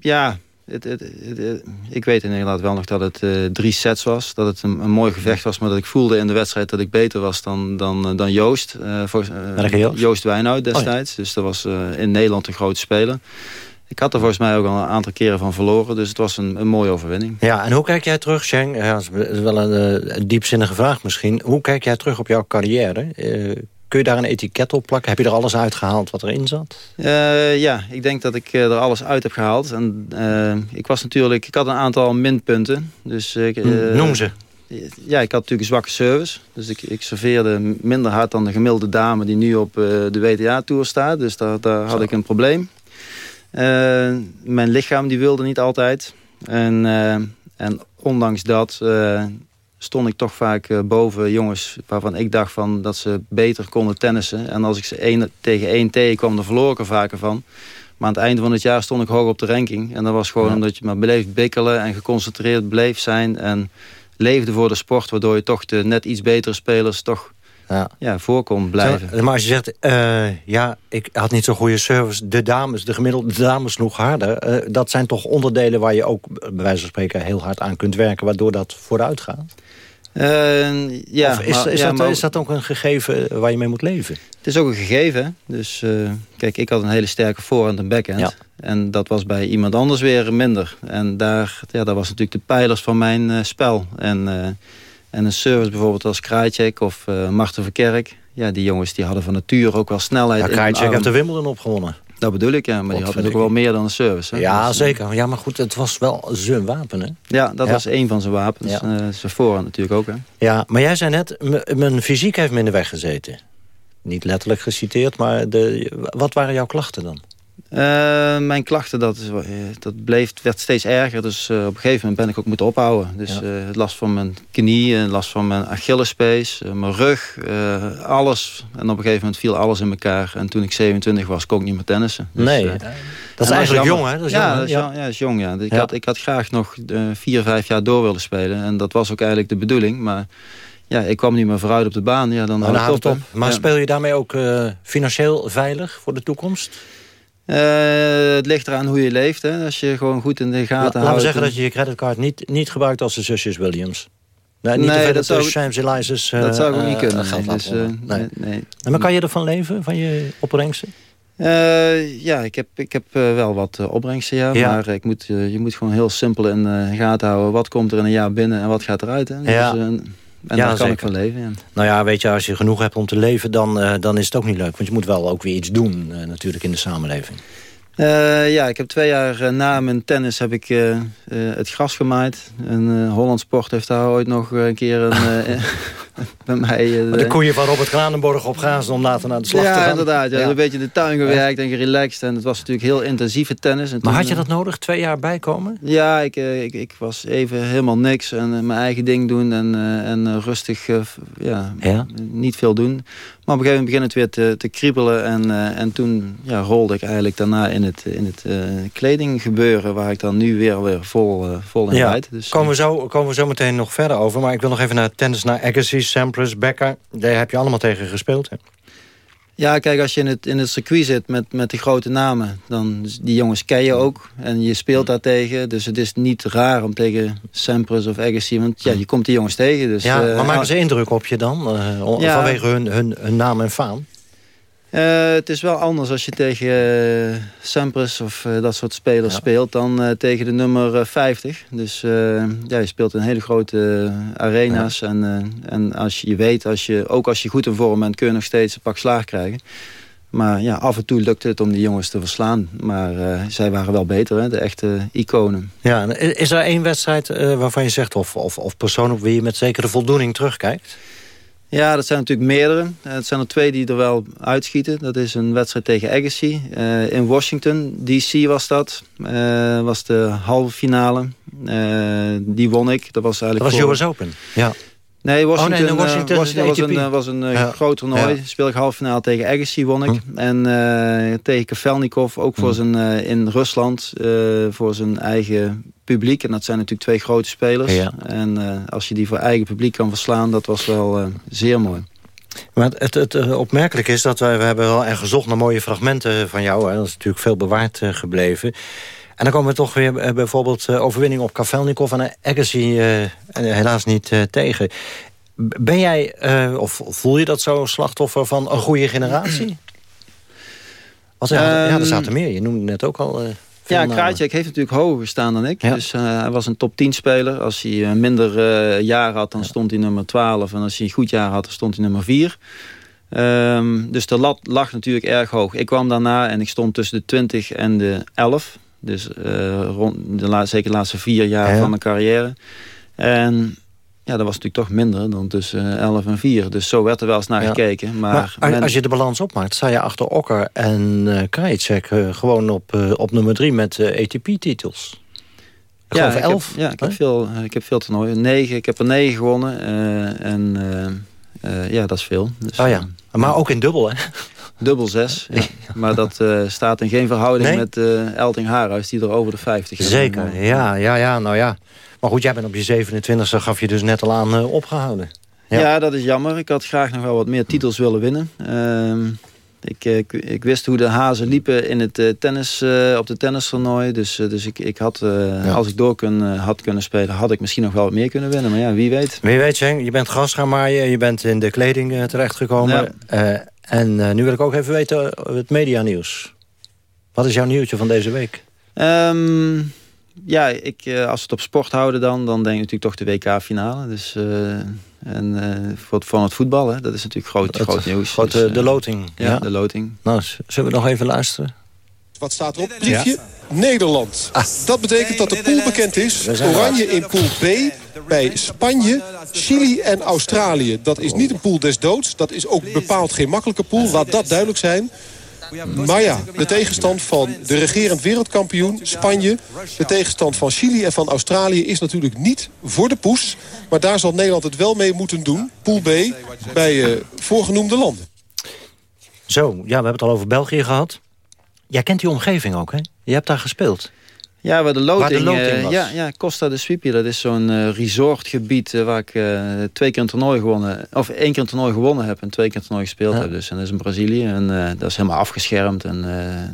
ja, het, het, het- het- ik weet inderdaad wel nog dat het drie sets was. Dat het een, een mooi gevecht was. Maar dat ik voelde in de wedstrijd dat ik beter was dan, dan, dan Joost. voor, Joost? Joost Wijnhout Oh ja. destijds. Dus dat was in Nederland een grote speler. Ik had er volgens mij ook al een aantal keren van verloren. Dus het was een, een mooie overwinning. Ja, en hoe kijk jij terug, Sheng? Ja, dat is wel een, eh, een diepzinnige vraag misschien. Hoe kijk jij terug op jouw carrière? Eh, kun je daar een etiket op plakken? Heb je er alles uitgehaald wat erin zat? Eh, ja, ik denk dat ik er alles uit heb gehaald. En, ik was natuurlijk, ik had een aantal minpunten. Dus, eh, Noem ze. Ja, ik had natuurlijk een zwakke service. Dus ik, ik serveerde minder hard dan de gemiddelde dame die nu op de WTA-tour staat. Dus daar, daar had ik een probleem. Eh, mijn lichaam die wilde niet altijd. En, eh, en ondanks dat eh, stond ik toch vaak boven jongens waarvan ik dacht van dat ze beter konden tennissen. En als ik ze één, tegen één tegenkwam, dan verloor ik er vaker van. Maar aan het einde van het jaar stond ik hoog op de ranking. En dat was gewoon omdat je maar bleef bikkelen en geconcentreerd bleef zijn. En leefde voor de sport, waardoor je toch de net iets betere spelers toch Ja. ja, voor kon blijven. Maar als je zegt, eh, ja, ik had niet zo'n goede service. De dames, de gemiddelde dames sloeg harder. Eh, dat zijn toch onderdelen waar je ook, bij wijze van spreken, heel hard aan kunt werken. Waardoor dat vooruit gaat? Eh, ja, of is, maar- is, ja, dat, maar- is dat ook een gegeven waar je mee moet leven? Het is ook een gegeven. Dus eh, kijk, ik had een hele sterke voorhand en backhand. Ja. En dat was bij iemand anders weer minder. En daar, ja, dat was natuurlijk de pijlers van mijn eh, spel. En, eh, en een service bijvoorbeeld als Krajcek of eh Marten Verkerk. Ja, die jongens die hadden van nature ook wel snelheid. Ja, arm. heeft de Wimbledon opgewonnen. Dat bedoel ik, ja. Maar die had natuurlijk wel meer dan een service. Hè. Ja, Dus, zeker. Ja, maar goed, het was wel zijn wapen, hè? Ja, dat Ja. was één van zijn wapens. Ja. Eh, zijn voorhand natuurlijk ook, hè. Ja, maar jij zei net, mijn fysiek heeft me in de weg gezeten. Niet letterlijk geciteerd, maar de, wat waren jouw klachten dan? Eh, mijn klachten, dat, eh, dat bleef, werd steeds erger. Dus eh, op een gegeven moment ben ik ook moeten ophouden. Dus Ja. last van mijn knie, eh, last van mijn Achillespees, mijn rug, alles. En op een gegeven moment viel alles in elkaar. En toen ik 27 was, kon ik niet meer tennissen. Dus, Nee, dat is en eigenlijk jong, hè? Dat is ja, jong, hè? dat is, Ja. ja, dat is jong, ja. Ik, Ja. Had, ik had graag nog vier, vijf jaar door willen spelen. En dat was ook eigenlijk de bedoeling. Maar ja, ik kwam niet meer vooruit op de baan. Ja, dan houdt dan het op. op. maar Ja. speel je daarmee ook financieel veilig voor de toekomst? Eh, het ligt eraan hoe je leeft. Hè. Als je gewoon goed in de gaten La- houdt. laten we zeggen en- dat je je creditcard niet, niet gebruikt als de zusjes Williams. Nee, niet Nee, dat zou- Champs-Élysées dat zou ik ook niet eh, kunnen, eh, nee. Dus, eh, nee. maar kan je ervan leven, van je opbrengsten? Eh, ja, ik heb, ik heb eh, wel wat eh, opbrengsten, ja. Ja. Maar ik moet, eh, je moet gewoon heel simpel in eh, de gaten houden. Wat komt er in een jaar binnen en wat gaat eruit. Hè? Ja. Dus, eh, en Ja, daar kan zeker. ik van leven, ja. Nou ja, weet je, als je genoeg hebt om te leven, dan, eh, dan is het ook niet leuk. Want je moet wel ook weer iets doen, eh, natuurlijk, in de samenleving. Eh, ja, ik heb twee jaar na mijn tennis heb ik het gras gemaaid. En Holland Sport heeft daar ooit nog een keer een, bij mij... eh, de koeien van Robert Kranenborg op grazen om later naar de slag te ja, gaan. inderdaad. Ja. Ja. Een beetje in de tuin gewerkt en gerelaxed. En het was natuurlijk heel intensieve tennis. En Maar toen, had je eh, dat nodig, twee jaar bijkomen? Ja, ik, eh, ik, ik was even helemaal niks en mijn eigen ding doen en, en rustig ja, Ja. niet veel doen. Maar op een gegeven moment begon het weer te, te kriebelen en, en toen ja, rolde ik eigenlijk daarna in het, in het kledinggebeuren waar ik dan nu weer, weer vol, vol in Ja, rijd. Dus, komen, we zo, komen we zo meteen nog verder over. Maar ik wil nog even naar tennis, naar Agassi, Sampras, Becker. Daar heb je allemaal tegen gespeeld, hè? Ja, kijk, als je in het, in het circuit zit met, met de grote namen... dan die jongens ken je ook en je speelt daar tegen. Dus het is niet raar om tegen Sampras of Agassi... want ja, je komt die jongens tegen. Dus, ja, eh, maar maken ze indruk op je dan? eh, Ja. Vanwege hun, hun, hun naam en faam? Uh, het is wel anders als je tegen uh, Sampras of uh, dat soort spelers ja. speelt... dan tegen de nummer 50. Dus ja, je speelt in hele grote arena's. Ja. En, en als je, je weet, als je, ook als je goed in vorm bent... kun je nog steeds een pak slaag krijgen. Maar ja, af en toe lukte het om die jongens te verslaan. Maar zij waren wel beter, hè? de echte iconen. Ja, is er één wedstrijd waarvan je zegt... of, of, of persoon op wie je met zekere voldoening terugkijkt? Ja, dat zijn natuurlijk meerdere. Het zijn er twee die er wel uitschieten. Dat is een wedstrijd tegen Agassi. Uh, in Washington, D.C. was dat. Uh, was de halve finale. Uh, die won ik. Dat was eigenlijk dat was voor... US Open? Ja. Nee, Washington, oh, nee, Washington, Washington was een, was een ja. groot toernooi. Ja. Speel ik halve finale tegen Agassi, won ik. Hm. En tegen Kafelnikov, ook voor hm. zijn, in Rusland, voor zijn eigen publiek. En dat zijn natuurlijk twee grote spelers. Ja. En als je die voor eigen publiek kan verslaan, dat was wel zeer mooi. Maar het, het, het opmerkelijk is dat wij we hebben wel erg gezocht naar mooie fragmenten van jou. Hè. Dat is natuurlijk veel bewaard gebleven. En dan komen we toch weer bijvoorbeeld overwinning op Kavelnikov en Agassi helaas niet tegen. Ben jij, of voel je dat zo slachtoffer van een goede generatie? Want ja, um, ja, er zaten meer. Je noemde net ook al... Ja, Krajcek heeft natuurlijk hoger staan dan ik. Dus uh, hij was een top 10 speler. Als hij minder uh, jaar had, dan stond hij nummer 12. En als hij een goed jaar had, dan stond hij nummer 4. Um, dus de lat lag natuurlijk erg hoog. Ik kwam daarna en ik stond tussen de 20 en de 11. Dus rond de la zeker de laatste vier jaar van mijn carrière. En ja, dat was natuurlijk toch minder dan tussen 11 en 4. Dus zo werd er wel eens naar gekeken. Maar, maar als je de balans opmaakt, sta je achter Okker en uh, Krajicek uh, gewoon op, uh, op nummer 3 met ATP-titels. Ja, ik elf. Heb, ja, ik heb, veel, ik heb veel toernooien. 9, ik heb er 9 gewonnen. en ja, dat is veel. Dus, oh ja, maar ook in dubbel, hè? Dubbel 6, ja. maar dat staat in geen verhouding nee? met Elting Haarhuis, die er over de 50 is. Zeker, ja, ja, ja, nou ja. Maar goed, jij bent op je 27e, gaf je dus net al aan uh, opgehouden. Ja. ja. dat is jammer. Ik had graag nog wel wat meer titels willen winnen. Uh, ik, ik, ik, wist hoe de hazen liepen in het uh, tennis, uh, op de tennistoernooi. Dus, dus ik, ik had, ja. als ik door kun, had kunnen spelen, had ik misschien nog wel wat meer kunnen winnen. Maar ja, wie weet. Wie weet, Jen, je bent gaan maaien. Je bent in de kleding terechtgekomen. Ja. En nu wil ik ook even weten, het medianieuws. Wat is jouw nieuwtje van deze week? Um, ja, ik, eh, als we het op sport houden dan, dan denk ik natuurlijk toch de WK-finale. Dus, uh, en uh, voor het, van het voetbal, hè, dat is natuurlijk groot, het, groot nieuws. Groot, dus, de loting. Ja, ja, de loting. Nou, zullen we nog even luisteren? Wat staat erop? Briefje. Ja. Nederland. Ah. Dat betekent dat de pool bekend is. Oranje in pool B bij Spanje, Chili en Australië. Dat is niet een pool des doods. Dat is ook bepaald geen makkelijke pool. Laat dat duidelijk zijn. Maar ja, de tegenstand van de regerend wereldkampioen Spanje... de tegenstand van Chili en van Australië is natuurlijk niet voor de poes. Maar daar zal Nederland het wel mee moeten doen. Pool B bij uh, voorgenoemde landen. Zo, ja, we hebben het al over België gehad. Jij kent die omgeving ook, hè? Je hebt daar gespeeld. Ja, waar de loting, de loting uh, ja, ja, Costa de Suipje, dat is zo'n uh, resortgebied uh, waar ik twee keer een toernooi gewonnen, of één keer een toernooi gewonnen heb en twee keer een toernooi gespeeld heb. Dus en dat is in Brazilië en dat is helemaal afgeschermd en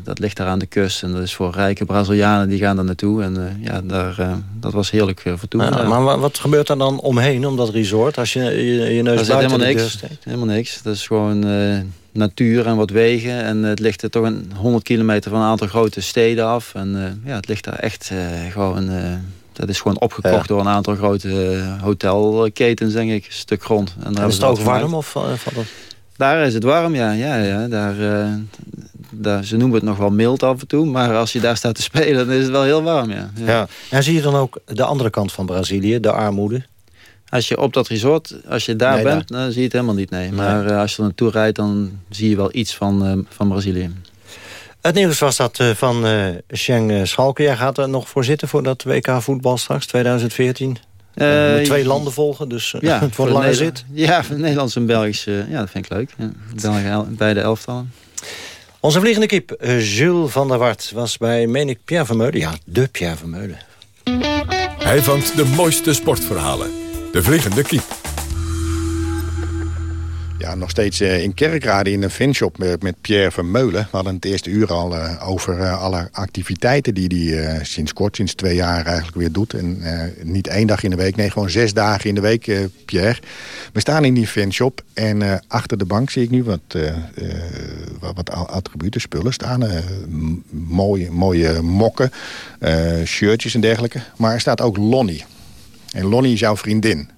dat ligt daar aan de kust en dat is voor rijke Brazilianen die gaan daar naartoe en ja, daar, dat was heerlijk vertoeven. Ja, maar wat gebeurt er dan omheen om dat resort als je je, je neus buiten helemaal niks, Helemaal niks, dat is gewoon natuur en wat wegen. En het ligt er toch een 100 kilometer van een aantal grote steden af. En uh, ja, het ligt daar echt uh, gewoon... Uh, dat is gewoon opgekocht door een aantal grote hotelketens, denk ik. Een stuk grond. En, daar is het ook warm? Of, dat... Daar is het warm, ja. ja, ja daar, daar, ze noemen het nog wel mild af en toe. Maar als je daar staat te spelen, dan is het wel heel warm, ja. ja. ja. En zie je dan ook de andere kant van Brazilië, de armoede? Als je op dat resort, als je daar bent, dan zie je het helemaal niet. Nee. Maar nee. Uh, als je er naartoe rijdt, dan zie je wel iets van, uh, van Brazilië. Het nieuws was dat uh, van Sheng Schalke. Jij gaat er nog voor zitten voor dat WK voetbal straks, 2014? twee landen volgen, dus ja, voor een lange zit. Ja, Nederlands en Belgisch, ja, dat vind ik leuk. Ja, beide elftallen. Onze vliegende kip, Jules van der Wart, was bij, meen ik, Pierre Vermeulen. Ja, de Pierre Vermeulen. Hij vangt de mooiste sportverhalen. De Vliegende Kiep. Ja, nog steeds uh, in Kerkrade in een fanshop met, Pierre Vermeulen. We hadden het eerste uur al uh, over uh, alle activiteiten die hij sinds kort, sinds twee jaar eigenlijk weer doet. En niet één dag in de week, nee, gewoon zes dagen in de week, Pierre. We staan in die fanshop en achter de bank zie ik nu wat, wat, wat attributen, spullen staan. mooie, mooie mokken, shirtjes en dergelijke. Maar er staat ook Lonnie. En Lonnie is jouw vriendin.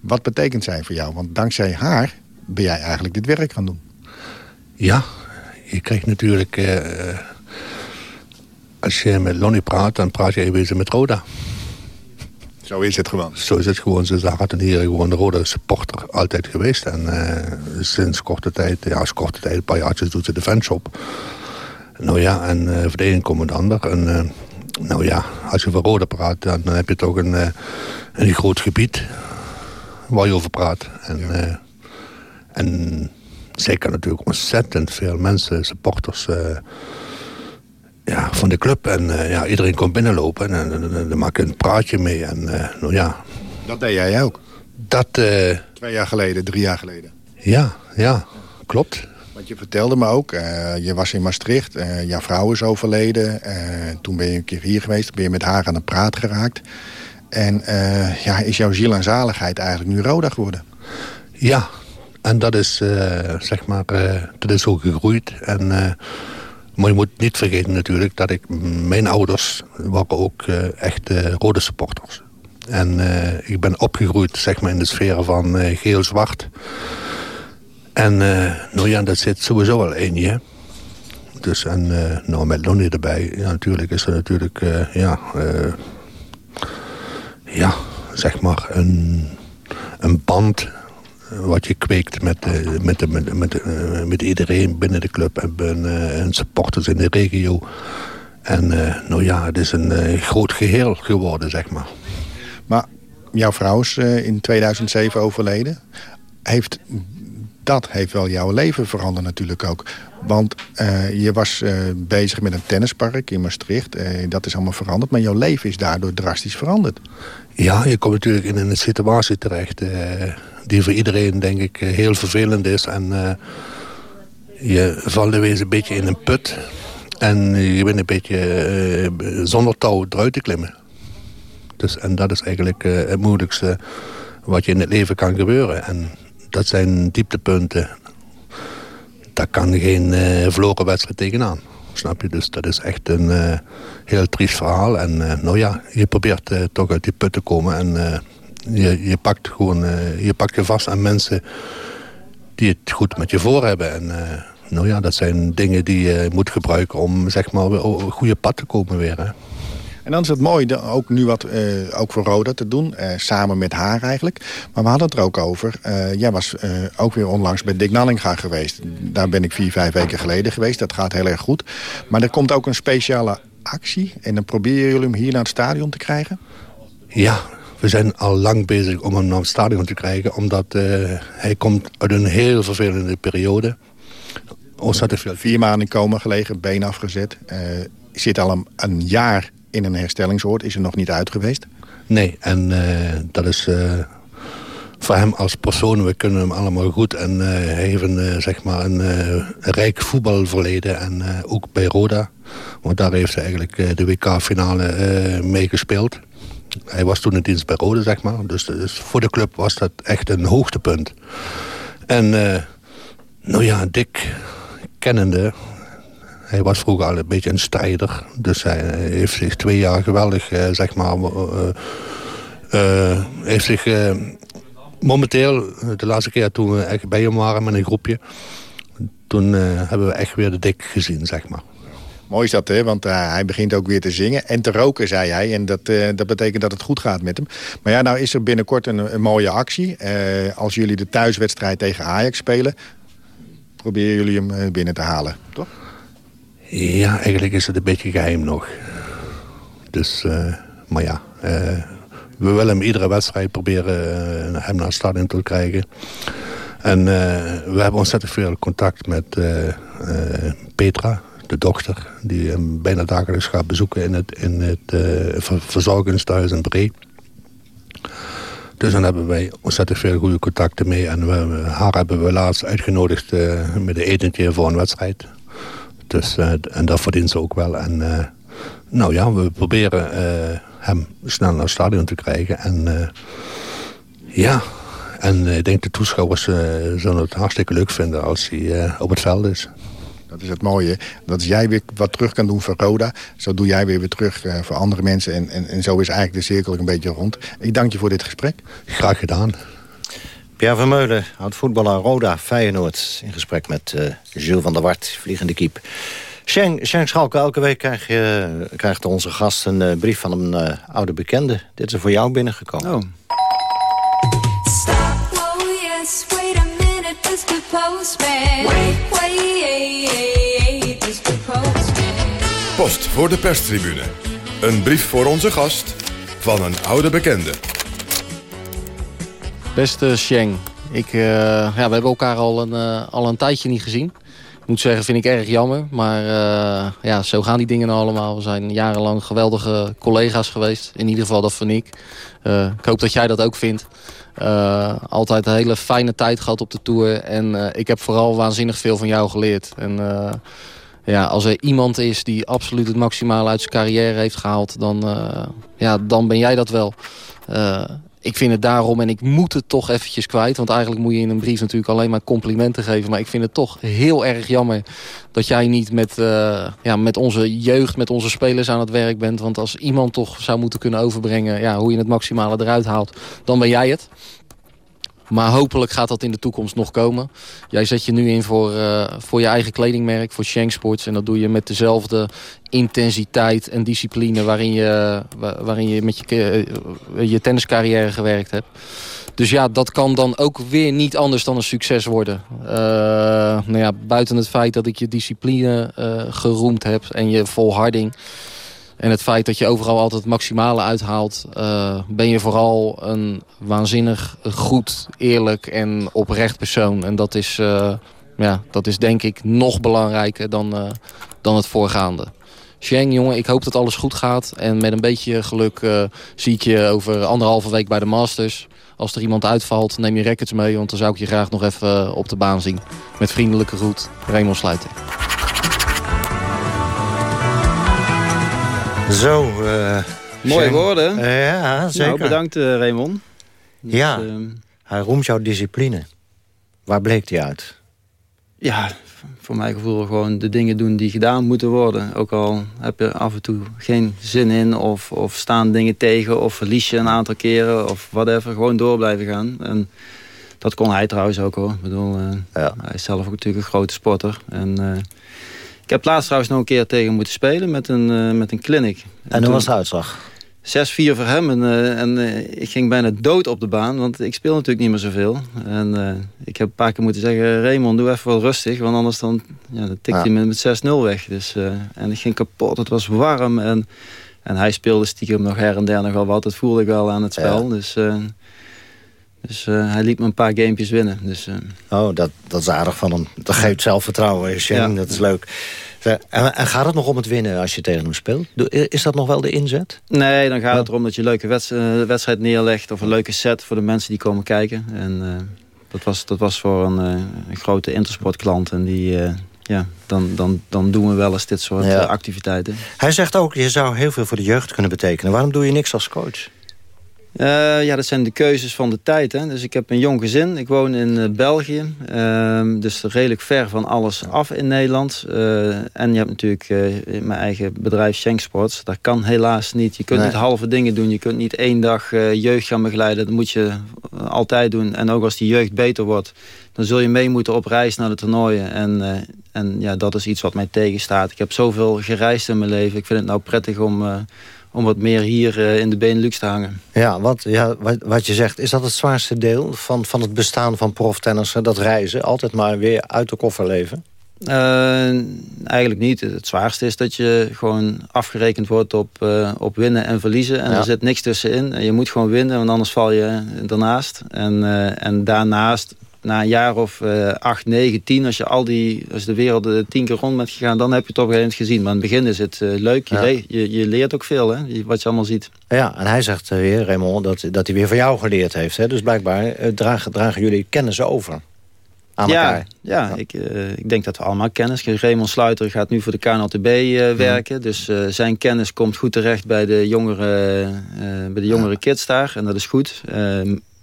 Wat betekent zij voor jou? Want dankzij haar ben jij eigenlijk dit werk gaan doen. Ja, je krijgt natuurlijk... Uh, als je met Lonnie praat, dan praat je even met Roda. Zo is het gewoon. Zo is het gewoon. Ze zaten hier gewoon de rode supporter altijd geweest. En uh, sinds korte tijd, ja, korte tijd, een paar jaartjes doet ze de fanshop. Nou ja, en uh, voor de een komt het ander. En uh, nou ja, als je van Roda praat, dan, dan heb je toch een, een groot gebied waar je over praat. En, ja. En zeker natuurlijk ontzettend veel mensen, supporters ja, van de club. En uh, ja, iedereen komt binnenlopen en dan maak een praatje mee. En, nou, ja. Dat deed jij ook? Dat, Twee jaar geleden, drie jaar geleden? Ja, ja, klopt. Want je vertelde me ook, je was in Maastricht, jouw vrouw is overleden. toen ben je een keer hier geweest, ben je met haar aan de praat geraakt. En ja, is jouw ziel en zaligheid eigenlijk nu Roda geworden? Ja, en dat is, zeg maar, dat is ook gegroeid. En, maar je moet niet vergeten natuurlijk dat ik... Mijn ouders waren ook echt rode supporters. En ik ben opgegroeid zeg maar, in de sfeer van geel-zwart. En nou ja, dat zit sowieso al in je. Dus en nou, met Lonnie erbij, ja, natuurlijk is er natuurlijk... ja, ja, zeg maar een, een band wat je kweekt met, met, de, met, met, met iedereen binnen de club en, en supporters in de regio. En nou ja, het is een groot geheel geworden, zeg maar. Maar jouw vrouw is in 2007 overleden. Heeft, dat heeft wel jouw leven veranderd natuurlijk ook. Want je was bezig met een tennispark in Maastricht. dat is allemaal veranderd. Maar jouw leven is daardoor drastisch veranderd. Ja, je komt natuurlijk in een situatie terecht die voor iedereen denk ik eh, heel vervelend is. En je valt weer een beetje in een put. En je bent een beetje zonder touw eruit te klimmen. Dus, en dat is eigenlijk het moeilijkste wat je in het leven kan gebeuren. En dat zijn dieptepunten. Daar kan geen uh, verloren wedstrijd tegenaan. Snap je? Dus dat is echt een heel triest verhaal. En nou ja, je probeert toch uit die put te komen. En je, je pakt gewoon je pakt je vast aan mensen die het goed met je voor hebben. En nou ja, dat zijn dingen die je moet gebruiken om zeg maar op een goede pad te komen weer. Hè. En dan is het mooi, ook nu wat uh, ook voor Roda te doen. Uh, samen met haar eigenlijk. Maar we hadden het er ook over. Uh, jij was ook weer onlangs bij Dick Nallinga geweest. Daar ben ik vier, vijf weken geleden geweest. Dat gaat heel erg goed. Maar er komt ook een speciale actie. En dan proberen jullie hem hier naar het stadion te krijgen? Ja, we zijn al lang bezig om hem naar het stadion te krijgen. Omdat hij komt uit een heel vervelende periode. Er veel. Vier maanden in coma gelegen, been afgezet. Uh, zit al een, een, jaar in een herstellingsoord. Is er nog niet uit geweest? Nee, en uh, dat is voor hem als persoon, we kunnen hem allemaal goed. En uh, hij heeft een, zeg maar een, rijk voetbalverleden. En ook bij Roda. Want daar heeft hij eigenlijk de WK-finale mee gespeeld. Hij was toen in dienst bij Rode, zeg maar. Dus, dus, voor de club was dat echt een hoogtepunt. En nou ja, Dick, kennende... Hij was vroeger al een beetje een strijder. Dus hij heeft zich twee jaar geweldig, uh, zeg maar... Uh, heeft zich momenteel, de laatste keer toen we echt bij hem waren met een groepje... toen hebben we echt weer de Dick gezien, zeg maar. Mooi is dat, hè? want hij begint ook weer te zingen en te roken, zei hij. En dat, dat betekent dat het goed gaat met hem. Maar ja, nou is er binnenkort een, mooie actie. Als jullie de thuiswedstrijd tegen Ajax spelen... proberen jullie hem binnen te halen, toch? Ja, eigenlijk is het een beetje geheim nog. Dus, maar ja... we willen hem iedere wedstrijd proberen hem naar het stadion te krijgen. En we hebben ontzettend veel contact met Petra, de dochter... die hem bijna dagelijks gaat bezoeken in het, in het uh, verzorgingstehuis in Bree. Dus dan hebben wij ontzettend veel goede contacten mee. En we, haar hebben we laatst uitgenodigd met een etentje voor een wedstrijd. Dus, en dat verdient ze ook wel. En nou ja, we proberen hem snel naar het stadion te krijgen. En ja, en ik denk de toeschouwers zullen het hartstikke leuk vinden als hij op het veld is. Dat is het mooie. Dat jij weer wat terug kan doen voor Roda. Zo doe jij weer weer terug uh, voor andere mensen. En, en, en zo is eigenlijk de cirkel een beetje rond. Ik dank je voor dit gesprek. Graag gedaan. Pierre Vermeulen, oud-voetballer Roda, Feyenoord... in gesprek met uh, Jules van der Wart, vliegende kiep. Sheng, Sheng Schalke, elke week krijg je, krijgt onze gast een uh, brief van een uh, oude bekende. Dit is er voor jou binnengekomen. Oh. Stop, oh yes, wait a minute, Mr. Postman. Wait, wait, Mr. Postman. Post voor de perstribune. Een brief voor onze gast van een oude bekende. Beste Sheng, ik, uh, ja, we hebben elkaar al een, uh, al een tijdje niet gezien. Ik moet zeggen, vind ik erg jammer. Maar uh, ja, zo gaan die dingen nou allemaal. We zijn jarenlang geweldige collega's geweest. In ieder geval, dat vind ik. ik hoop dat jij dat ook vindt. Altijd een hele fijne tijd gehad op de Tour. En ik heb vooral waanzinnig veel van jou geleerd. En ja, als er iemand is die absoluut het maximale uit zijn carrière heeft gehaald... dan, ja, dan ben jij dat wel. Ik vind het daarom, en ik moet het toch eventjes kwijt... want eigenlijk moet je in een brief natuurlijk alleen maar complimenten geven... maar ik vind het toch heel erg jammer dat jij niet met, ja, met onze jeugd, met onze spelers aan het werk bent. Want als iemand toch zou moeten kunnen overbrengen ja, hoe je het maximale eruit haalt... dan ben jij het. Maar hopelijk gaat dat in de toekomst nog komen. Jij zet je nu in voor, uh, voor je eigen kledingmerk, voor Shank Sports. En dat doe je met dezelfde intensiteit en discipline... waarin je, waarin je met je, uh, je tenniscarrière gewerkt hebt. Dus ja, dat kan dan ook weer niet anders dan een succes worden. Uh, nou ja, buiten het feit dat ik je discipline geroemd heb en je volharding... En het feit dat je overal altijd het maximale uithaalt... Uh, ben je vooral een waanzinnig goed, eerlijk en oprecht persoon. En dat is, uh, ja, dat is denk ik nog belangrijker dan, uh, dan het voorgaande. Sheng, jongen, ik hoop dat alles goed gaat. En met een beetje geluk zie ik je over anderhalve week bij de Masters. Als er iemand uitvalt, neem je records mee. Want dan zou ik je graag nog even op de baan zien. Met vriendelijke groet, Raymond Sluiter. Zo. Uh, Mooie woorden. Uh, ja, zeker. Nou, bedankt uh, Raymond. Ja, dus, hij roemt jouw discipline. Waar bleek die uit? Ja, voor mijn gevoel gewoon de dingen doen die gedaan moeten worden. Ook al heb je af en toe geen zin in of, of staan dingen tegen... of verlies je een aantal keren of whatever. Gewoon door blijven gaan. En dat kon hij trouwens ook hoor. Ik bedoel, ja. hij is zelf ook natuurlijk een grote sporter. En ik heb laatst trouwens nog een keer tegen moeten spelen met een, uh, met een clinic. En, en hoe was de uitslag? 6-4 voor hem. En, uh, en uh, ik ging bijna dood op de baan, want ik speel natuurlijk niet meer zoveel. En ik heb een paar keer moeten zeggen, Raymond, doe even wel rustig. Want anders dan, ja, dan tikt hij me met 6-0 weg. Dus, en ik ging kapot, het was warm. En, en hij speelde stiekem nog her en der nog wel wat. Dat voelde ik wel aan het spel. Ja. Dus... Dus uh, hij liet me een paar gamepjes winnen. Dus, uh... Oh, dat, dat is aardig van hem. Dat geeft zelfvertrouwen, Shane. Ja. Dat is leuk. En, en, gaat het nog om het winnen als je tegen hem speelt? Is dat nog wel de inzet? Nee, dan gaat het erom dat je een leuke wedstrijd, wedstrijd neerlegt... of een leuke set voor de mensen die komen kijken. En uh, dat, was, dat was voor een, een grote intersportklant. En die, ja, dan, dan, dan doen we wel eens dit soort ja. activiteiten. Hij zegt ook, je zou heel veel voor de jeugd kunnen betekenen. Waarom doe je niks als coach? Uh, ja, dat zijn de keuzes van de tijd. Hè. Dus ik heb een jong gezin. Ik woon in uh, België. Uh, dus redelijk ver van alles af in Nederland. en je hebt natuurlijk mijn eigen bedrijf Schenk Sports. Dat kan helaas niet. Je kunt nee. niet halve dingen doen. Je kunt niet één dag jeugd gaan begeleiden. Dat moet je altijd doen. En ook als die jeugd beter wordt... dan zul je mee moeten op reis naar de toernooien. En, en ja, dat is iets wat mij tegenstaat. Ik heb zoveel gereisd in mijn leven. Ik vind het nou prettig om om wat meer hier uh, in de Benelux te hangen. Ja, wat, ja wat, wat je zegt, is dat het zwaarste deel van, van het bestaan van proftennissen? Dat reizen, altijd maar weer uit de koffer leven? Uh, eigenlijk niet. Het zwaarste is dat je gewoon afgerekend wordt op, uh, op winnen en verliezen. En ja. er zit niks tussenin. En je moet gewoon winnen, want anders val je ernaast. En, en daarnaast na een jaar of eh, acht, negen, tien... als je al die, als de wereld eh, tien keer rond bent gegaan... dan heb je het op een gegeven moment gezien. Maar in het begin is het eh, leuk. Je, Ja. je, je leert ook veel, hè, wat je allemaal ziet. Ja, en hij zegt weer, Raymond, dat, dat hij weer van jou geleerd heeft. Hè? Dus blijkbaar dragen, dragen jullie kennis over aan ja, elkaar. Ja, Ik, eh, ik denk dat we allemaal kennis. Raymond Sluiter gaat nu voor de KNLTB eh, werken. Dus zijn kennis komt goed terecht bij de jongere, bij de jongere kids daar. En dat is goed.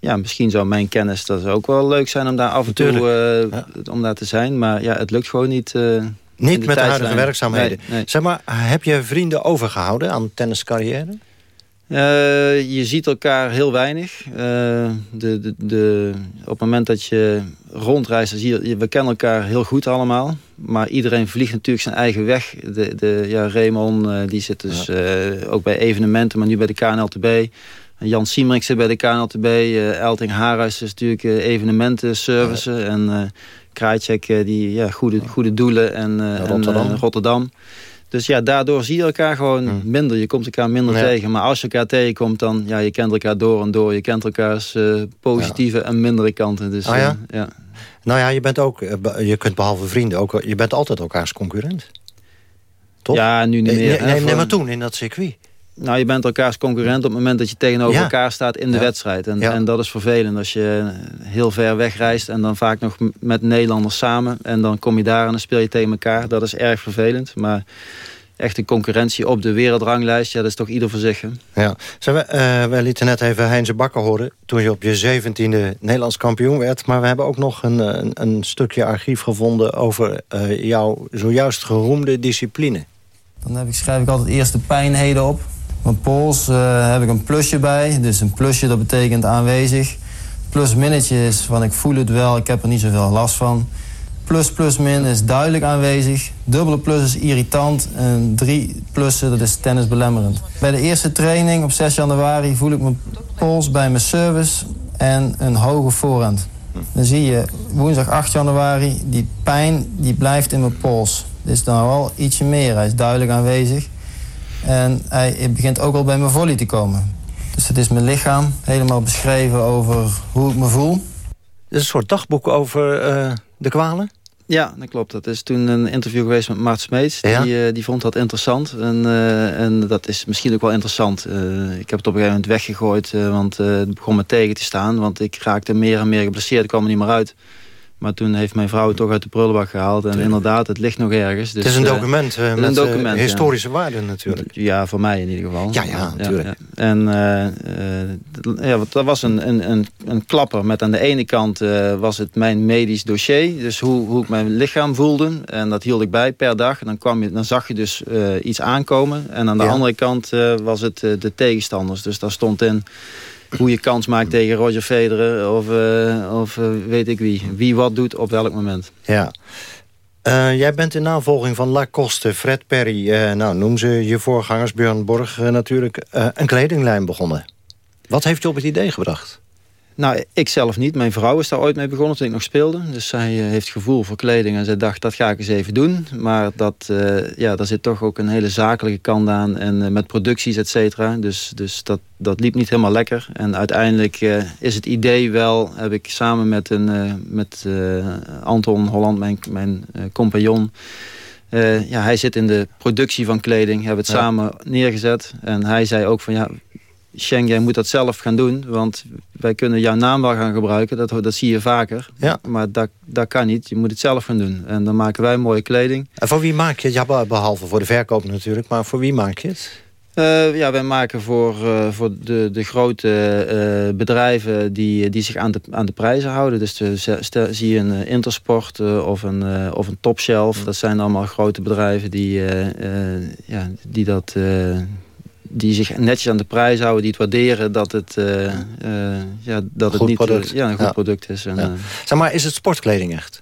Ja, misschien zou mijn kennis, dat ook wel leuk zijn om daar af en toe eh, om daar te zijn. Maar ja, het lukt gewoon niet. eh, Niet met de huidige werkzaamheden. Nee, nee. Zeg maar, heb je vrienden overgehouden aan tenniscarrière? Eh, je ziet elkaar heel weinig. De, de, de, op het moment dat je rondreist, zie je, we kennen elkaar heel goed allemaal. Maar iedereen vliegt natuurlijk zijn eigen weg. De, de, ja, Raymond die zit dus ook bij evenementen, maar nu bij de KNLTB. Jan Siemering zit bij de KNLTB. eh Elting Haarhuis is natuurlijk eh, evenementen servicen. En eh Krajcek, die ja, goede, goede doelen. En, Rotterdam. Rotterdam. Dus ja, daardoor zie je elkaar gewoon minder. Je komt elkaar minder Ja. tegen. Maar als je elkaar tegenkomt, dan ja, je kent elkaar door en door. Je kent elkaars positieve en mindere kanten. Dus, Ah, ja? ja. Nou ja, je bent ook, je kunt behalve vrienden ook, je bent altijd elkaars concurrent. Toch? Ja, nu niet meer. nee, hè, nee, voor- nee, maar toen in dat circuit. Nou, je bent elkaars concurrent op het moment dat je tegenover Ja. elkaar staat in de Ja. wedstrijd. En, Ja. en dat is vervelend als je heel ver wegreist en dan vaak nog met Nederlanders samen. En dan kom je daar en dan speel je tegen elkaar. Dat is erg vervelend. Maar echt een concurrentie op de wereldranglijst, ja, dat is toch ieder voor zich. Hè? Ja. We, eh, we lieten net even Heinze Bakker horen... toen je op je zeventiende Nederlands kampioen werd. Maar we hebben ook nog een, eh, een, een stukje archief gevonden... over eh, jouw zojuist geroemde discipline. Dan heb ik, schrijf ik altijd eerst de pijnheden op. Mijn pols eh, heb ik een plusje bij. Dus een plusje dat betekent aanwezig. Plus minnetje is van ik voel het wel, ik heb er niet zoveel last van. Plus plus min is duidelijk aanwezig. Dubbele plus is irritant. En drie plussen dat is tennisbelemmerend. Bij de eerste training op 6 januari voel ik mijn pols bij mijn service en een hoge voorhand. Dan zie je woensdag 8 januari, die pijn die blijft in mijn pols. Dit is dan wel ietsje meer, hij is duidelijk aanwezig. En hij het begint ook al bij mijn volley te komen. Dus het is mijn lichaam helemaal beschreven over hoe ik me voel. Dit is een soort dagboek over eh, de kwalen? Ja, dat klopt. Dat is toen een interview geweest met Mart Smeets. Ja? Die, eh, die vond dat interessant. En, eh, en dat is misschien ook wel interessant. Eh, ik heb het op een gegeven moment weggegooid, eh, want eh, het begon me tegen te staan. Want ik raakte meer en meer geblesseerd, ik kwam er niet meer uit. Maar toen heeft mijn vrouw het toch uit de prullenbak gehaald. En inderdaad, het ligt nog ergens. Dus, het is een eh, document eh, met een eh, document, historische waarde natuurlijk. Ja, voor mij in ieder geval. Ja, ja, natuurlijk. ja. En eh, eh, ja, dat was een, een, een, een klapper met aan de ene kant eh, was het mijn medisch dossier. Dus hoe, hoe ik mijn lichaam voelde. En dat hield ik bij per dag. En dan, kwam je, dan zag je dus eh, iets aankomen. En aan de andere kant eh, was het eh, de tegenstanders. Dus daar stond in hoe je kans maakt tegen Roger Federer. Of, eh, of eh, weet ik wie. Wie wat doet op welk moment. Ja. Eh, jij bent in navolging van Lacoste, Fred Perry... nou, noem ze je voorgangers, Björn Borg natuurlijk... een kledinglijn begonnen. Wat heeft je op het idee gebracht? Nou, ik zelf niet. Mijn vrouw is daar ooit mee begonnen toen ik nog speelde. Dus zij eh, heeft gevoel voor kleding en zij dacht, dat ga ik eens even doen. Maar dat, eh, ja, daar zit toch ook een hele zakelijke kant aan. En eh, met producties, et cetera. Dus, dus dat, dat liep niet helemaal lekker. En uiteindelijk is het idee wel, heb ik samen met, een, met Anton Holland, mijn, mijn compagnon... ja, hij zit in de productie van kleding. Hebben het Ja. samen neergezet. En hij zei ook van ja, Sheng, jij moet dat zelf gaan doen. Want wij kunnen jouw naam wel gaan gebruiken. Dat, dat zie je vaker. Ja. Maar dat, dat kan niet. Je moet het zelf gaan doen. En dan maken wij mooie kleding. En voor wie maak je het? Ja, be- behalve voor de verkoop natuurlijk. Maar voor wie maak je het? Eh, ja, wij maken voor, eh, voor de, de grote eh, bedrijven die, die zich aan de, aan de prijzen houden. Dus de, stel- zie je een Intersport of, een, of een Topshelf. Dat zijn allemaal grote bedrijven die, ja, die, dat, die zich netjes aan de prijs houden. Die het waarderen dat het, eh, eh, ja, dat het niet product. ja, een goed Ja. product is. En, Ja. eh, Zeg maar, is het sportkleding echt?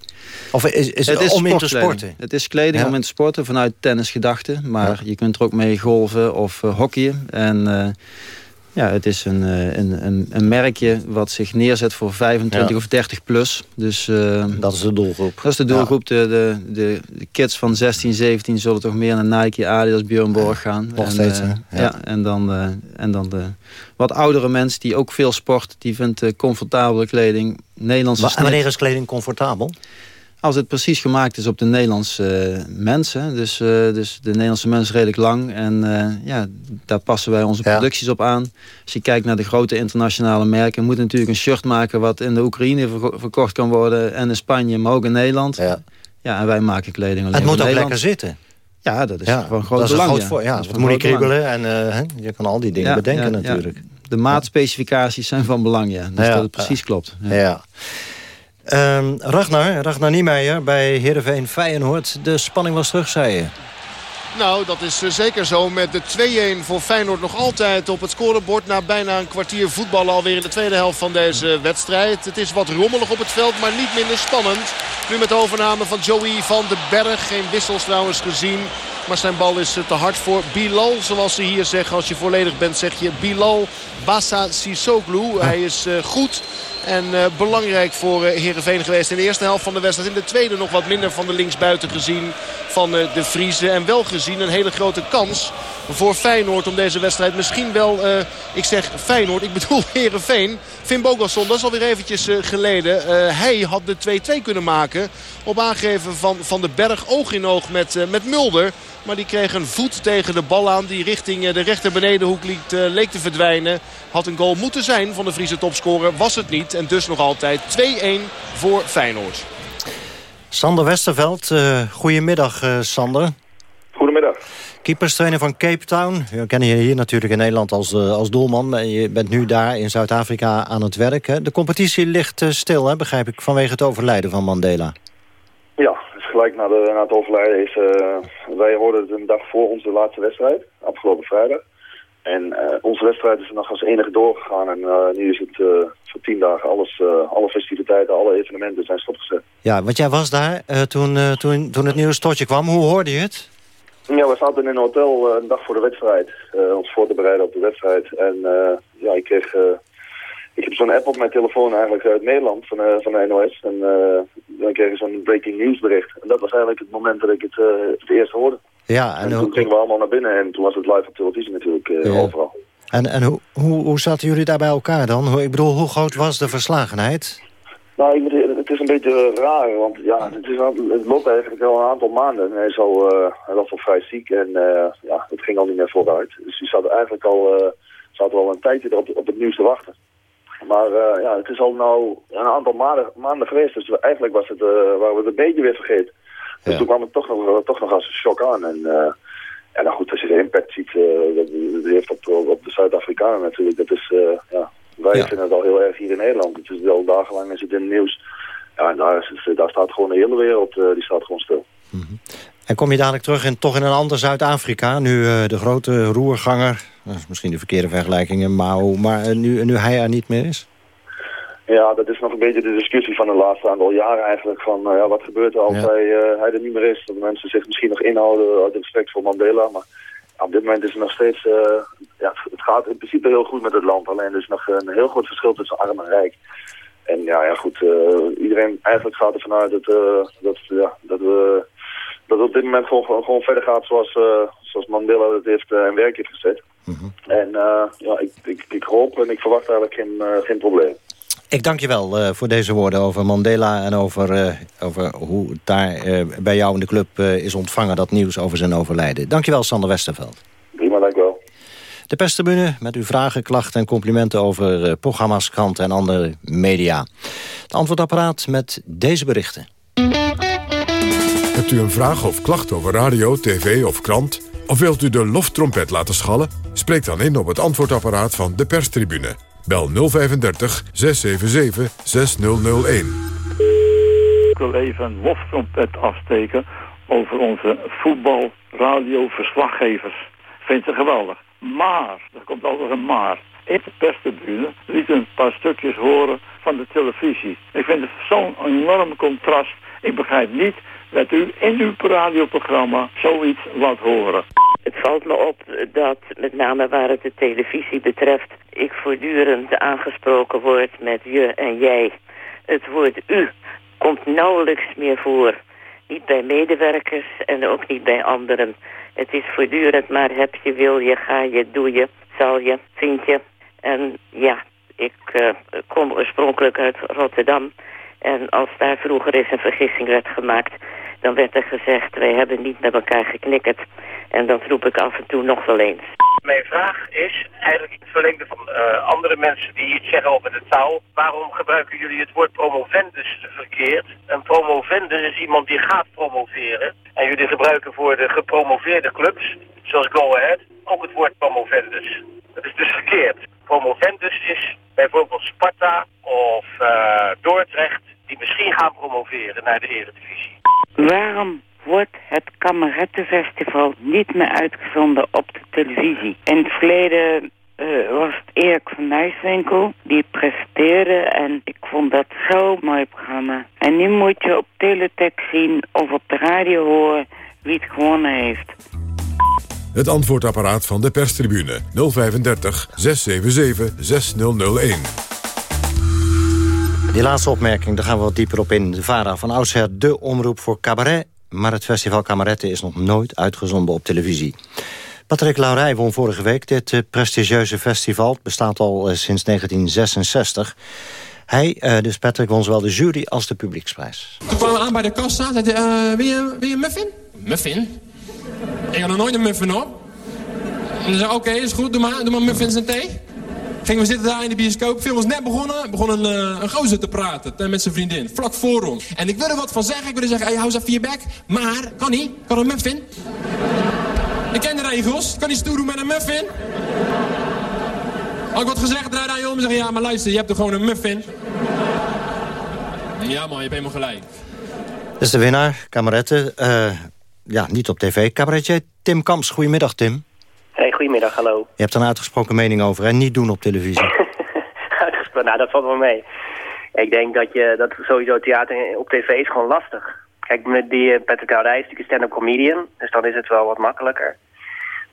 Of is, is het, het is om in te sporten? Het is kleding Ja. om in te sporten vanuit tennisgedachten. Maar je kunt er ook mee golven of eh, hockeyen. En eh, Ja, het is een, eh, een, een, een merkje wat zich neerzet voor 25 Ja. of 30 plus. Dus, eh, Dat is de doelgroep. dat is de doelgroep. De, de, de, de kids van 16, 17 zullen toch meer naar Nike, Adidas, Björn Borg gaan. Nog en, steeds, eh, hè? ja. Ja. en dan, en dan de wat oudere mensen die ook veel sport, die vindt comfortabele kleding, Nederlandse Wa- En wanneer is kleding comfortabel? Als het precies gemaakt is op de Nederlandse eh, mensen. Dus, eh, dus de Nederlandse mensen redelijk lang. En eh, ja, daar passen wij onze producties op aan. Als je kijkt naar de grote internationale merken... moet natuurlijk een shirt maken wat in de Oekraïne verko- verkocht kan worden. En in Spanje, maar ook in Nederland. Ja, en wij maken kleding alleen Het moet ook Nederland. lekker zitten. Ja, dat is Ja, gewoon groot dat is belang. groot voor, ja, van moet belang. kriebelen en je kan al die dingen Ja, bedenken ja, ja. natuurlijk. De maatspecificaties zijn van belang, ja. Dus Ja, dat het ja. precies klopt. Ja. Ehm, Ragnar, Ragnar Niemeyer bij Heerenveen Feyenoord. De spanning was terug, zei je. Nou, dat is eh, zeker zo met de 2-1 voor Feyenoord nog altijd op het scorebord. Na bijna een kwartier voetballen alweer in de tweede helft van deze wedstrijd. Het is wat rommelig op het veld, maar niet minder spannend. Nu met de overname van Joey van den Berg. Geen wissels trouwens gezien. Maar zijn bal is eh, te hard voor Bilal. Zoals ze hier zeggen, als je volledig bent zeg je Bilal Bassa Sissoglu. Hij is eh, goed. En eh, belangrijk voor eh, Heerenveen geweest in de eerste helft van de wedstrijd. In de tweede nog wat minder van de linksbuiten gezien van eh, de Vriezen. En wel gezien een hele grote kans voor Feyenoord om deze wedstrijd misschien wel... ik zeg Feyenoord, ik bedoel Heerenveen. Finn Bogason, dat is alweer eventjes geleden. Hij had de 2-2 kunnen maken op aangeven van Van den Berg oog in oog met, met Mulder. Maar die kreeg een voet tegen de bal aan die richting de rechter benedenhoek leek te verdwijnen. Had een goal moeten zijn van de Friese topscorer, was het niet. En dus nog altijd 2-1 voor Feyenoord. Sander Westerveld, eh goedemiddag eh, Sander. Goedemiddag. Keeperstrainer van Cape Town. We kennen je hier natuurlijk in Nederland als, eh, als doelman. Maar je bent nu daar in Zuid-Afrika aan het werk. Hè? De competitie ligt eh, stil, hè, begrijp ik, vanwege het overlijden van Mandela. Ja, dus gelijk na, de, na het overlijden is... eh, wij hoorden het een dag voor onze laatste wedstrijd, afgelopen vrijdag. En eh, onze wedstrijd is er nog als enige doorgegaan. En eh, nu is het eh, voor tien dagen alles, alle festiviteiten, alle evenementen zijn stopgezet. Ja, want jij was daar toen, toen, toen het nieuws tot je kwam. Hoe hoorde je het? Ja, we zaten in een hotel een dag voor de wedstrijd. ons voor te bereiden op de wedstrijd. En ja, ik kreeg... ik heb zo'n app op mijn telefoon eigenlijk uit Nederland van, van de NOS. En dan kreeg ik zo'n breaking news bericht. En dat was eigenlijk het moment dat ik het, eh, het eerst hoorde. Ja, En, en, toen gingen we allemaal naar binnen en toen was het live op televisie natuurlijk eh, Ja. overal. en, en hoe, hoe, hoe zaten jullie daar bij elkaar dan? Hoe, ik bedoel, hoe groot was de verslagenheid? Nou, ik het is een beetje raar, want ja, het, is, het loopt eigenlijk al een aantal maanden. En hij, is al, eh, hij was al vrij ziek en eh, ja, het ging al niet meer vooruit. Dus die zat eigenlijk al, zaten al een tijdje op, op het nieuws te wachten. Maar ja, het is al nou een aantal maanden, maanden geweest, dus we- eigenlijk was het, waren we het een beetje weer vergeten. Dus toen kwam het toch nog, toch nog als een shock aan. En, eh, en nou goed, als je de impact ziet, eh, dat, dat heeft op, op de Zuid-Afrikanen natuurlijk, dat is, eh, ja, wij vinden het al heel erg hier in Nederland. Het is al dagenlang is het in het nieuws. Ja, en daar, is daar staat gewoon de hele wereld, eh, die staat gewoon stil. En kom je dadelijk terug in, toch in een ander Zuid-Afrika? Nu eh, de grote roerganger, dat is misschien de verkeerde vergelijking, in Mao, maar eh, nu, nu hij er niet meer is? Ja, dat is nog een beetje de discussie van de laatste aantal jaren eigenlijk. Van uh, ja, wat gebeurt er als Ja. hij, uh, hij er niet meer is? Dat mensen zich misschien nog inhouden uit respect voor Mandela. Maar ja, op dit moment is het nog steeds... Uh, ja, het gaat in principe heel goed met het land. Alleen er is nog een heel groot verschil tussen arm en rijk. En ja, ja goed, uh, iedereen eigenlijk gaat ervan uit dat, dat, ja, dat, we, dat het op dit moment gewoon, gewoon verder gaat zoals, zoals Mandela het heeft en werk heeft gezet. Mm -hmm. En ja, ik, ik, ik hoop en ik verwacht eigenlijk geen, geen probleem. Ik dank je wel uh, voor deze woorden over Mandela... en over, uh, over hoe het daar uh, bij jou in de club is ontvangen... dat nieuws over zijn overlijden. Dank je wel, Sander Westerveld. Prima, dank u wel. De perstribune met uw vragen, klachten en complimenten... over programma's, kranten en andere media. Het antwoordapparaat met deze berichten. Hebt u een vraag of klacht over radio, tv of krant... of wilt u de loftrompet laten schallen? Spreek dan in op het antwoordapparaat van de perstribune... Bel 035 677 6001. Ik wil even een loftrompet afsteken over onze voetbalradioverslaggevers. Vindt ze geweldig. Maar, er komt altijd een maar. In de perstribune liet een paar stukjes horen van de televisie. Ik vind het zo'n enorm contrast. Ik begrijp niet dat u in uw radioprogramma zoiets laat horen. Het valt me op dat, met name waar het de televisie betreft, ik voortdurend aangesproken word met je en jij. Het woord u komt nauwelijks meer voor. Niet bij medewerkers en ook niet bij anderen. Het is voortdurend maar heb je, wil je, ga je, doe je, zal je, vind je. En ja, ik eh, kom oorspronkelijk uit Rotterdam. En als daar vroeger eens een vergissing werd gemaakt, dan werd er gezegd, wij hebben niet met elkaar geknikkerd. En dat roep ik af en toe nog wel eens. Mijn vraag is eigenlijk het verlengde van eh, andere mensen die iets zeggen over de taal. Waarom gebruiken jullie het woord promovendus verkeerd? Een promovendus is iemand die gaat promoveren. En jullie gebruiken voor de gepromoveerde clubs, zoals Go Ahead, ook het woord promovendus. Dat is dus verkeerd. Promovendus is bijvoorbeeld Sparta of eh, Dordrecht die misschien gaan promoveren naar de Eredivisie. Waarom wordt het Kamerettenfestival niet meer uitgezonden op de televisie? In het verleden eh, was het Erik van Nijswinkel die presenteerde en ik vond dat zo'n mooi programma. En nu moet je op teletext zien of op de radio horen wie het gewonnen heeft. Het antwoordapparaat van de perstribune 035 677 6001. Die laatste opmerking, daar gaan we wat dieper op in. De VARA van oudsher de omroep voor cabaret... maar het festival Cabaretten is nog nooit uitgezonden op televisie. Patrick Laurij won vorige week dit eh, prestigieuze festival. Het bestaat al eh, sinds 1966. Hij, eh, dus Patrick, won zowel de jury als de publieksprijs. Toen kwamen we aan bij de kassa. Zei eh, wil, je, wil je een muffin? Muffin? Ik had nog nooit een muffin op. En zei, oké, is goed, doe maar, doe maar muffins en thee. Gingen we zitten daar in de bioscoop. Film was net begonnen. Begon een, eh, een gozer te praten eh, met zijn vriendin. Vlak voor ons. En ik wil er wat van zeggen. Ik wilde zeggen, hey, hou eens even je bek. Maar, kan niet. Kan een muffin. Ik ken de regels. Kan niet stoer doen met een muffin. Had ik wat gezegd, draai hij om en zeg ja, maar luister, je hebt er gewoon een muffin. Ja man, je hebt helemaal gelijk. Dat is de winnaar, Kameretten. eh, ja, niet op tv. Cabaretje Tim Kamps, goedemiddag Tim. Goedemiddag, hallo. Je hebt er een uitgesproken mening over en niet doen op televisie. Uitgesproken, nou, dat valt wel mee. Ik denk dat je dat sowieso theater op tv is gewoon lastig. Kijk, met die eh, Patrick Audij is natuurlijk een stand-up comedian, dus dan is het wel wat makkelijker.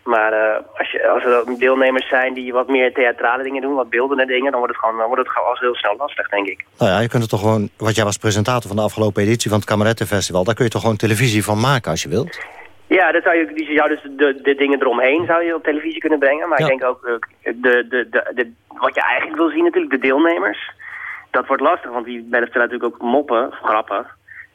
Maar eh, als, je, als er deelnemers zijn die wat meer theatrale dingen doen, wat beeldende dingen, dan wordt het gewoon, dan wordt het gewoon als heel snel lastig, denk ik. Nou ja, je kunt er toch gewoon... Want jij was presentator van de afgelopen editie van het Kamerettenfestival. Daar kun je toch gewoon televisie van maken als je wilt? Ja, dat zou je, die zou dus de, de dingen eromheen zou je op televisie kunnen brengen. Maar Ja. ik denk ook, eh, de, de, de, de, wat je eigenlijk wil zien natuurlijk, de deelnemers. Dat wordt lastig, want die stellen natuurlijk ook moppen, grappen.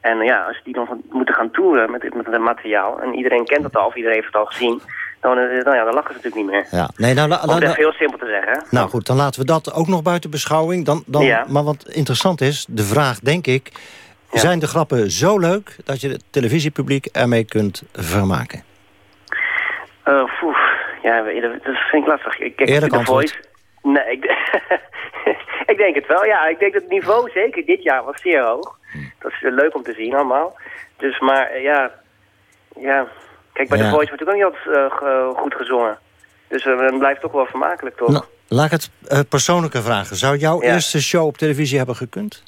En ja, als die dan moeten gaan toeren met, met het materiaal... en iedereen kent het al, of iedereen heeft het al gezien... dan, eh, dan, ja, dan lachen ze natuurlijk niet meer. Ja. Nee, nou, Om echt heel simpel te zeggen. nou goed, dan laten we dat ook nog buiten beschouwing. Dan, dan, Ja. Maar wat interessant is, de vraag denk ik... Zijn de grappen zo leuk dat je het televisiepubliek ermee kunt vermaken? Poeh, ja, dat vind ik lastig. Ik kijk Eerlijk The antwoord. Voice. Nee, ik, ik denk het wel. Ja, ik denk dat het niveau zeker dit jaar was zeer hoog. Hmm. Dat is eh, leuk om te zien allemaal. Dus, maar eh, ja, ja. Kijk, bij Ja. The Voice wordt ook niet altijd goed gezongen. Dus eh, dan blijft het toch wel vermakelijk, toch? Nou, laat ik het persoonlijke vragen. Zou jouw Ja. eerste show op televisie hebben gekund?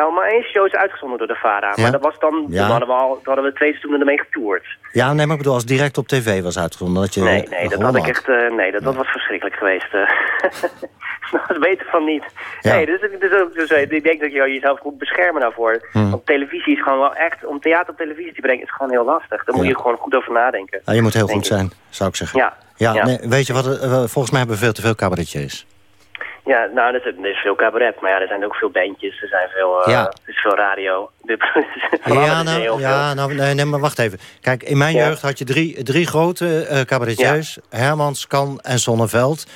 Nou, maar één show is uitgezonden door de VARA. Ja. Maar dat was dan, Ja. toen hadden we al hadden we twee seizoenen ermee getoerd. Ja, nee, maar ik bedoel, als direct op tv was uitgezonden... Dat je Nee, nee, dat had ik echt, eh, nee, dat, dat was verschrikkelijk geweest. eh. dat was beter van niet. Ja. Nee, dus, dus, dus eh, ik denk dat je jezelf moet beschermen daarvoor. Hmm. Want televisie is gewoon wel echt, om theater op televisie te brengen, is gewoon heel lastig. Daar moet Ja. je gewoon goed over nadenken. Nou, je moet heel goed zijn, zou ik zeggen. Ja. Ja, Ja. Nee, weet je wat, volgens mij hebben we veel te veel cabaretiers. Ja, nou, er is, er is veel cabaret, maar ja, er zijn ook veel bandjes, er zijn veel, eh, Ja. er is veel radio. Ja, nou, ja nou nee, nee, maar wacht even. Kijk, in mijn Ja. jeugd had je drie, drie grote eh cabaretiers. Hermans, Kan en Sonneveld.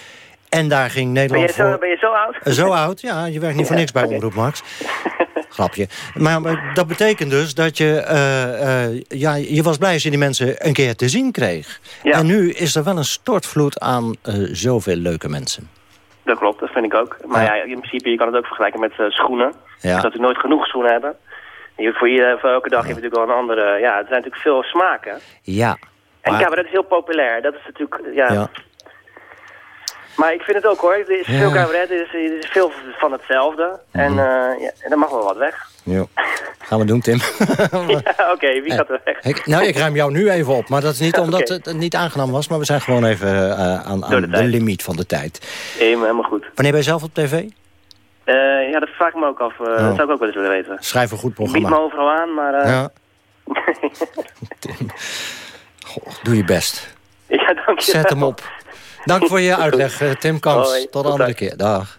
En daar ging Ben je, Nederland zo, voor... ben je zo oud? Eh, Zo oud, ja. Je werkt niet voor niks bij. Omroep Max. Grapje. Maar, maar dat betekent dus dat je... ja, je was blij als je die mensen een keer te zien kreeg. En nu is er wel een stortvloed aan zoveel leuke mensen. Dat klopt, dat vind ik ook. Maar Ja. ja, in principe, je kan het ook vergelijken met eh, schoenen. Ja. Dat we nooit genoeg schoenen hebben. Je, voor, ieder, voor elke dag heb je natuurlijk wel een andere... Ja, er zijn natuurlijk veel smaken. Ja. En Maar- cabaret is heel populair. Dat is natuurlijk... Ja. Maar ik vind het ook hoor. Er is veel cabaret, er is, er is veel van hetzelfde. En, Mhm. eh, ja, er mag wel wat weg. Ja. Gaan we doen, Tim. Ja, Oké, wie gaat er weg? Ik, nou, ik ruim jou nu even op. Maar dat is niet omdat het niet aangenaam was. Maar we zijn gewoon even eh, aan, aan de limiet van de tijd. Helemaal, goed. Wanneer ben je zelf op tv? Eh, ja, dat vraag ik me ook af. eh, Dat zou ik ook wel eens willen weten. Schrijf een goed programma. me overal aan, maar... Ja. Goh, doe je best. ja, dank je Zet hem op. Dank voor je uitleg, eh, Tim Kans. Hoi, Tot de andere dan. keer. Dag.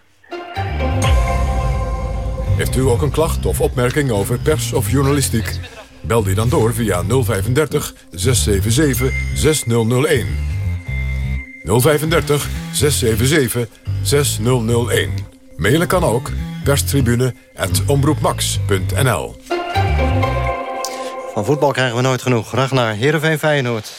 Heeft u ook een klacht of opmerking over pers of journalistiek? Bel die dan door via 035 677 6001. 035 677 6001. Mailen kan ook perstribune.omroepmax.nl Van voetbal krijgen we nooit genoeg. Graag naar Heerenveen Feyenoord.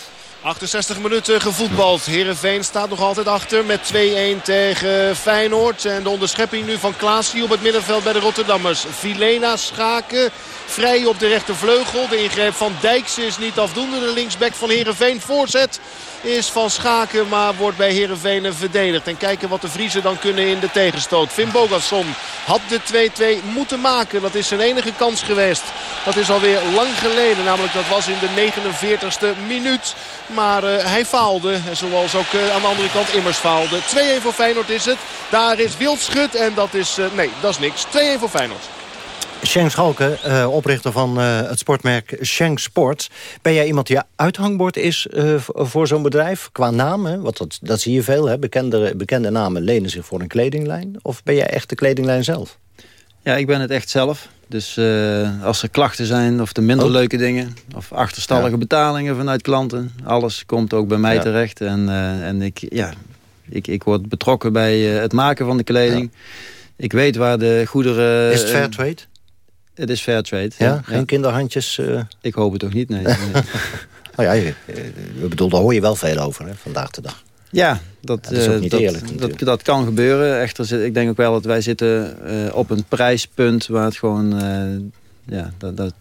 68 minuten gevoetbald. Heerenveen staat nog altijd achter met 2-1 tegen Feyenoord. En de onderschepping nu van Klaasie op het middenveld bij de Rotterdammers. Vilena Schaken vrij op de rechtervleugel. De ingreep van Dijks is niet afdoende. De linksback van Heerenveen voorzet is van Schaken, maar wordt bij Heerenveen verdedigd. En kijken wat de Vriezen dan kunnen in de tegenstoot. Finn Bogasson had de 2-2 moeten maken. Dat is zijn enige kans geweest. Dat is alweer lang geleden. Namelijk dat was in de 49ste minuut. Maar eh, hij faalde. Zoals ook eh, aan de andere kant Immers faalde. 2-1 voor Feyenoord is het. Daar is Wildschut. En dat is... eh, nee, dat is niks. 2-1 voor Feyenoord. Schenk Schalke, eh, oprichter van eh, het sportmerk Schenk Sport. Ben jij iemand die uithangbord is eh, voor zo'n bedrijf? Qua naam, hè? Want dat, dat zie je veel. Hè? Bekende, bekende namen lenen zich voor een kledinglijn. Of ben jij echt de kledinglijn zelf? Ja, ik ben het echt zelf. Dus als er klachten zijn of de minder Oh. leuke dingen... of achterstallige betalingen vanuit klanten... alles komt ook bij mij Ja. terecht. En, en ik, ja, ik, ik word betrokken bij het maken van de kleding. Ik weet waar de goederen... is het fair trade? Het is fair trade, Ja, geen kinderhandjes? eh? Ik hoop het toch niet, nee. nee. Nou ja, je- eh, ik bedoel, daar hoor je wel veel over hè, vandaag de dag. Ja, dat, dat is ook eh, niet dat, eerlijk dat, dat kan gebeuren. Echter, ik denk ook wel dat wij zitten op een prijspunt waar het gewoon... ja, dat, dat,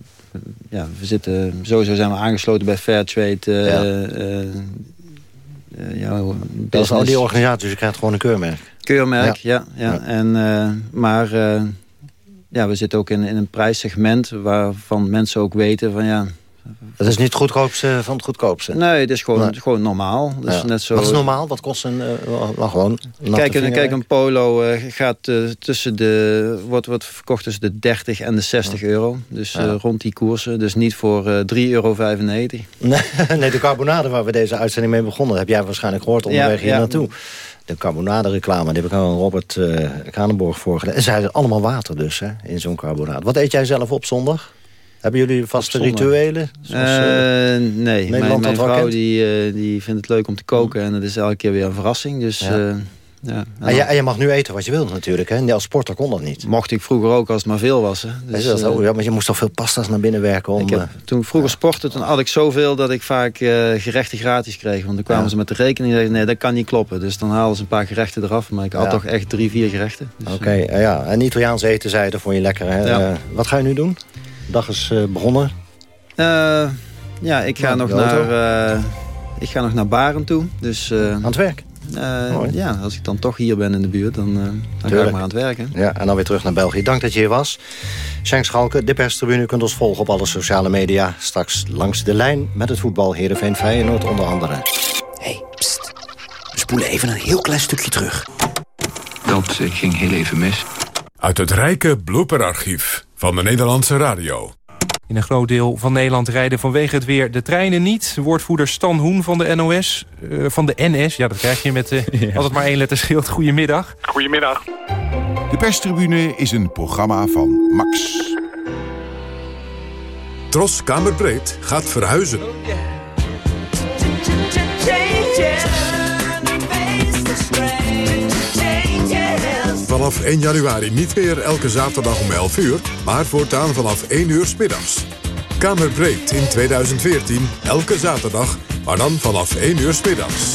ja, we zitten, sowieso zijn we aangesloten bij Fairtrade. eh Ja. Dat is al die organisatie, dus je krijgt gewoon een keurmerk. Keurmerk, ja. ja, Ja. En, maar ja, we zitten ook in, in een prijssegment waarvan mensen ook weten van ja... Dat is niet het goedkoopste van het goedkoopste. Nee, het is gewoon, Nee. gewoon normaal. Dus Ja. net zo, Wat is normaal? Wat kost een... wel gewoon Kijk, een, kijk, een polo eh, gaat eh, tussen de, wordt, wordt verkocht tussen de 30 en de 60 euro. Dus Ja. rond die koersen. Dus niet voor eh 3,95 euro. Nee, nee, de carbonade waar we deze uitzending mee begonnen... heb jij waarschijnlijk gehoord onderweg hier naartoe. De carbonade reclame, die heb ik aan Robert eh Kranenborg voorgelegd. En zij hadden allemaal water dus, hè, in zo'n carbonade. Wat eet jij zelf op zondag? Hebben jullie vaste rituelen? Zoals, eh, Eh, nee, mijn, Nederland mijn vrouw die, eh, die vindt het leuk om te koken. En dat is elke keer weer een verrassing. Dus Ja. Ja. ja. en, je, en je mag nu eten wat je wilt natuurlijk, hè? Als sporter kon dat niet. Mocht ik vroeger ook als het maar veel was. Hè. Dus, is dat zo? eh, Ja, maar je moest toch veel pasta's naar binnen werken om... Ik heb, eh, toen ik vroeger sportte, toen had ik zoveel dat ik vaak eh, gerechten gratis kreeg. Want dan kwamen Ja. ze met de rekening en zeiden, nee, dat kan niet kloppen. Dus dan haalden ze een paar gerechten eraf. Maar ik had Ja. toch echt drie, vier gerechten. Dus, Oké, ja. En Italiaans eten, zei je, dat vond je lekker, hè? Ja. Wat ga je nu doen? De dag is eh, begonnen. eh, ja, ik ga, Nou, nog naar, eh, ik ga nog naar Baren toe. Dus, eh, Aan het werk? Eh, ja, als ik dan toch hier ben in de buurt, dan, eh, dan ga ik maar aan het werken. Ja, en dan weer terug naar België. Dank dat je hier was. Schenk Schalke, de perstribune. U kunt ons volgen op alle sociale media. Straks langs de lijn met het voetbal Heerenveen Feyenoord onder andere. Hey, pst. We spoelen even een heel klein stukje terug. Dat ging heel even mis. Uit het rijke blooperarchief van de Nederlandse radio. In een groot deel van Nederland rijden vanwege het weer de treinen niet. Woordvoerder Stan Hoen van de NOS, eh, van de NS, ja dat krijg je met eh als het maar één letter scheelt. Goedemiddag. Goedemiddag. De perstribune is een programma van Max. Tros Kamerbreed gaat verhuizen. 1 januari niet meer elke zaterdag om 11 uur, maar voortaan vanaf 1 uur middags. Kamerbreed in 2014, elke zaterdag, maar dan vanaf 1 uur middags.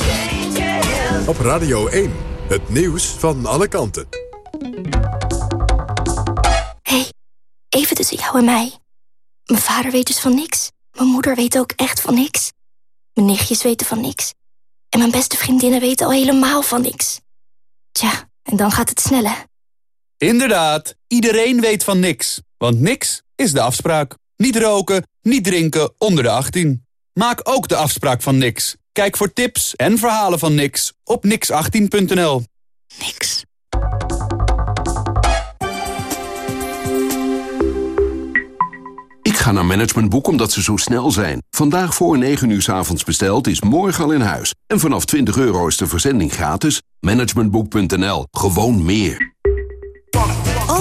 Op Radio 1, het nieuws van alle kanten. hey, even tussen jou en mij. Mijn vader weet dus van niks. Mijn moeder weet ook echt van niks. Mijn nichtjes weten van niks. En mijn beste vriendinnen weten al helemaal van niks. Tja, en dan gaat het sneller. Inderdaad, iedereen weet van niks. Want niks is de afspraak. Niet roken, niet drinken onder de 18. Maak ook de afspraak van Nix. Kijk voor tips en verhalen van Nix op nix18.nl. Nix. Ik ga naar Managementboek omdat ze zo snel zijn. Vandaag voor 9 uur s avonds besteld is morgen al in huis. En vanaf 20 euro is de verzending gratis. Managementboek.nl. Gewoon meer.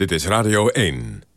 Dit is Radio 1.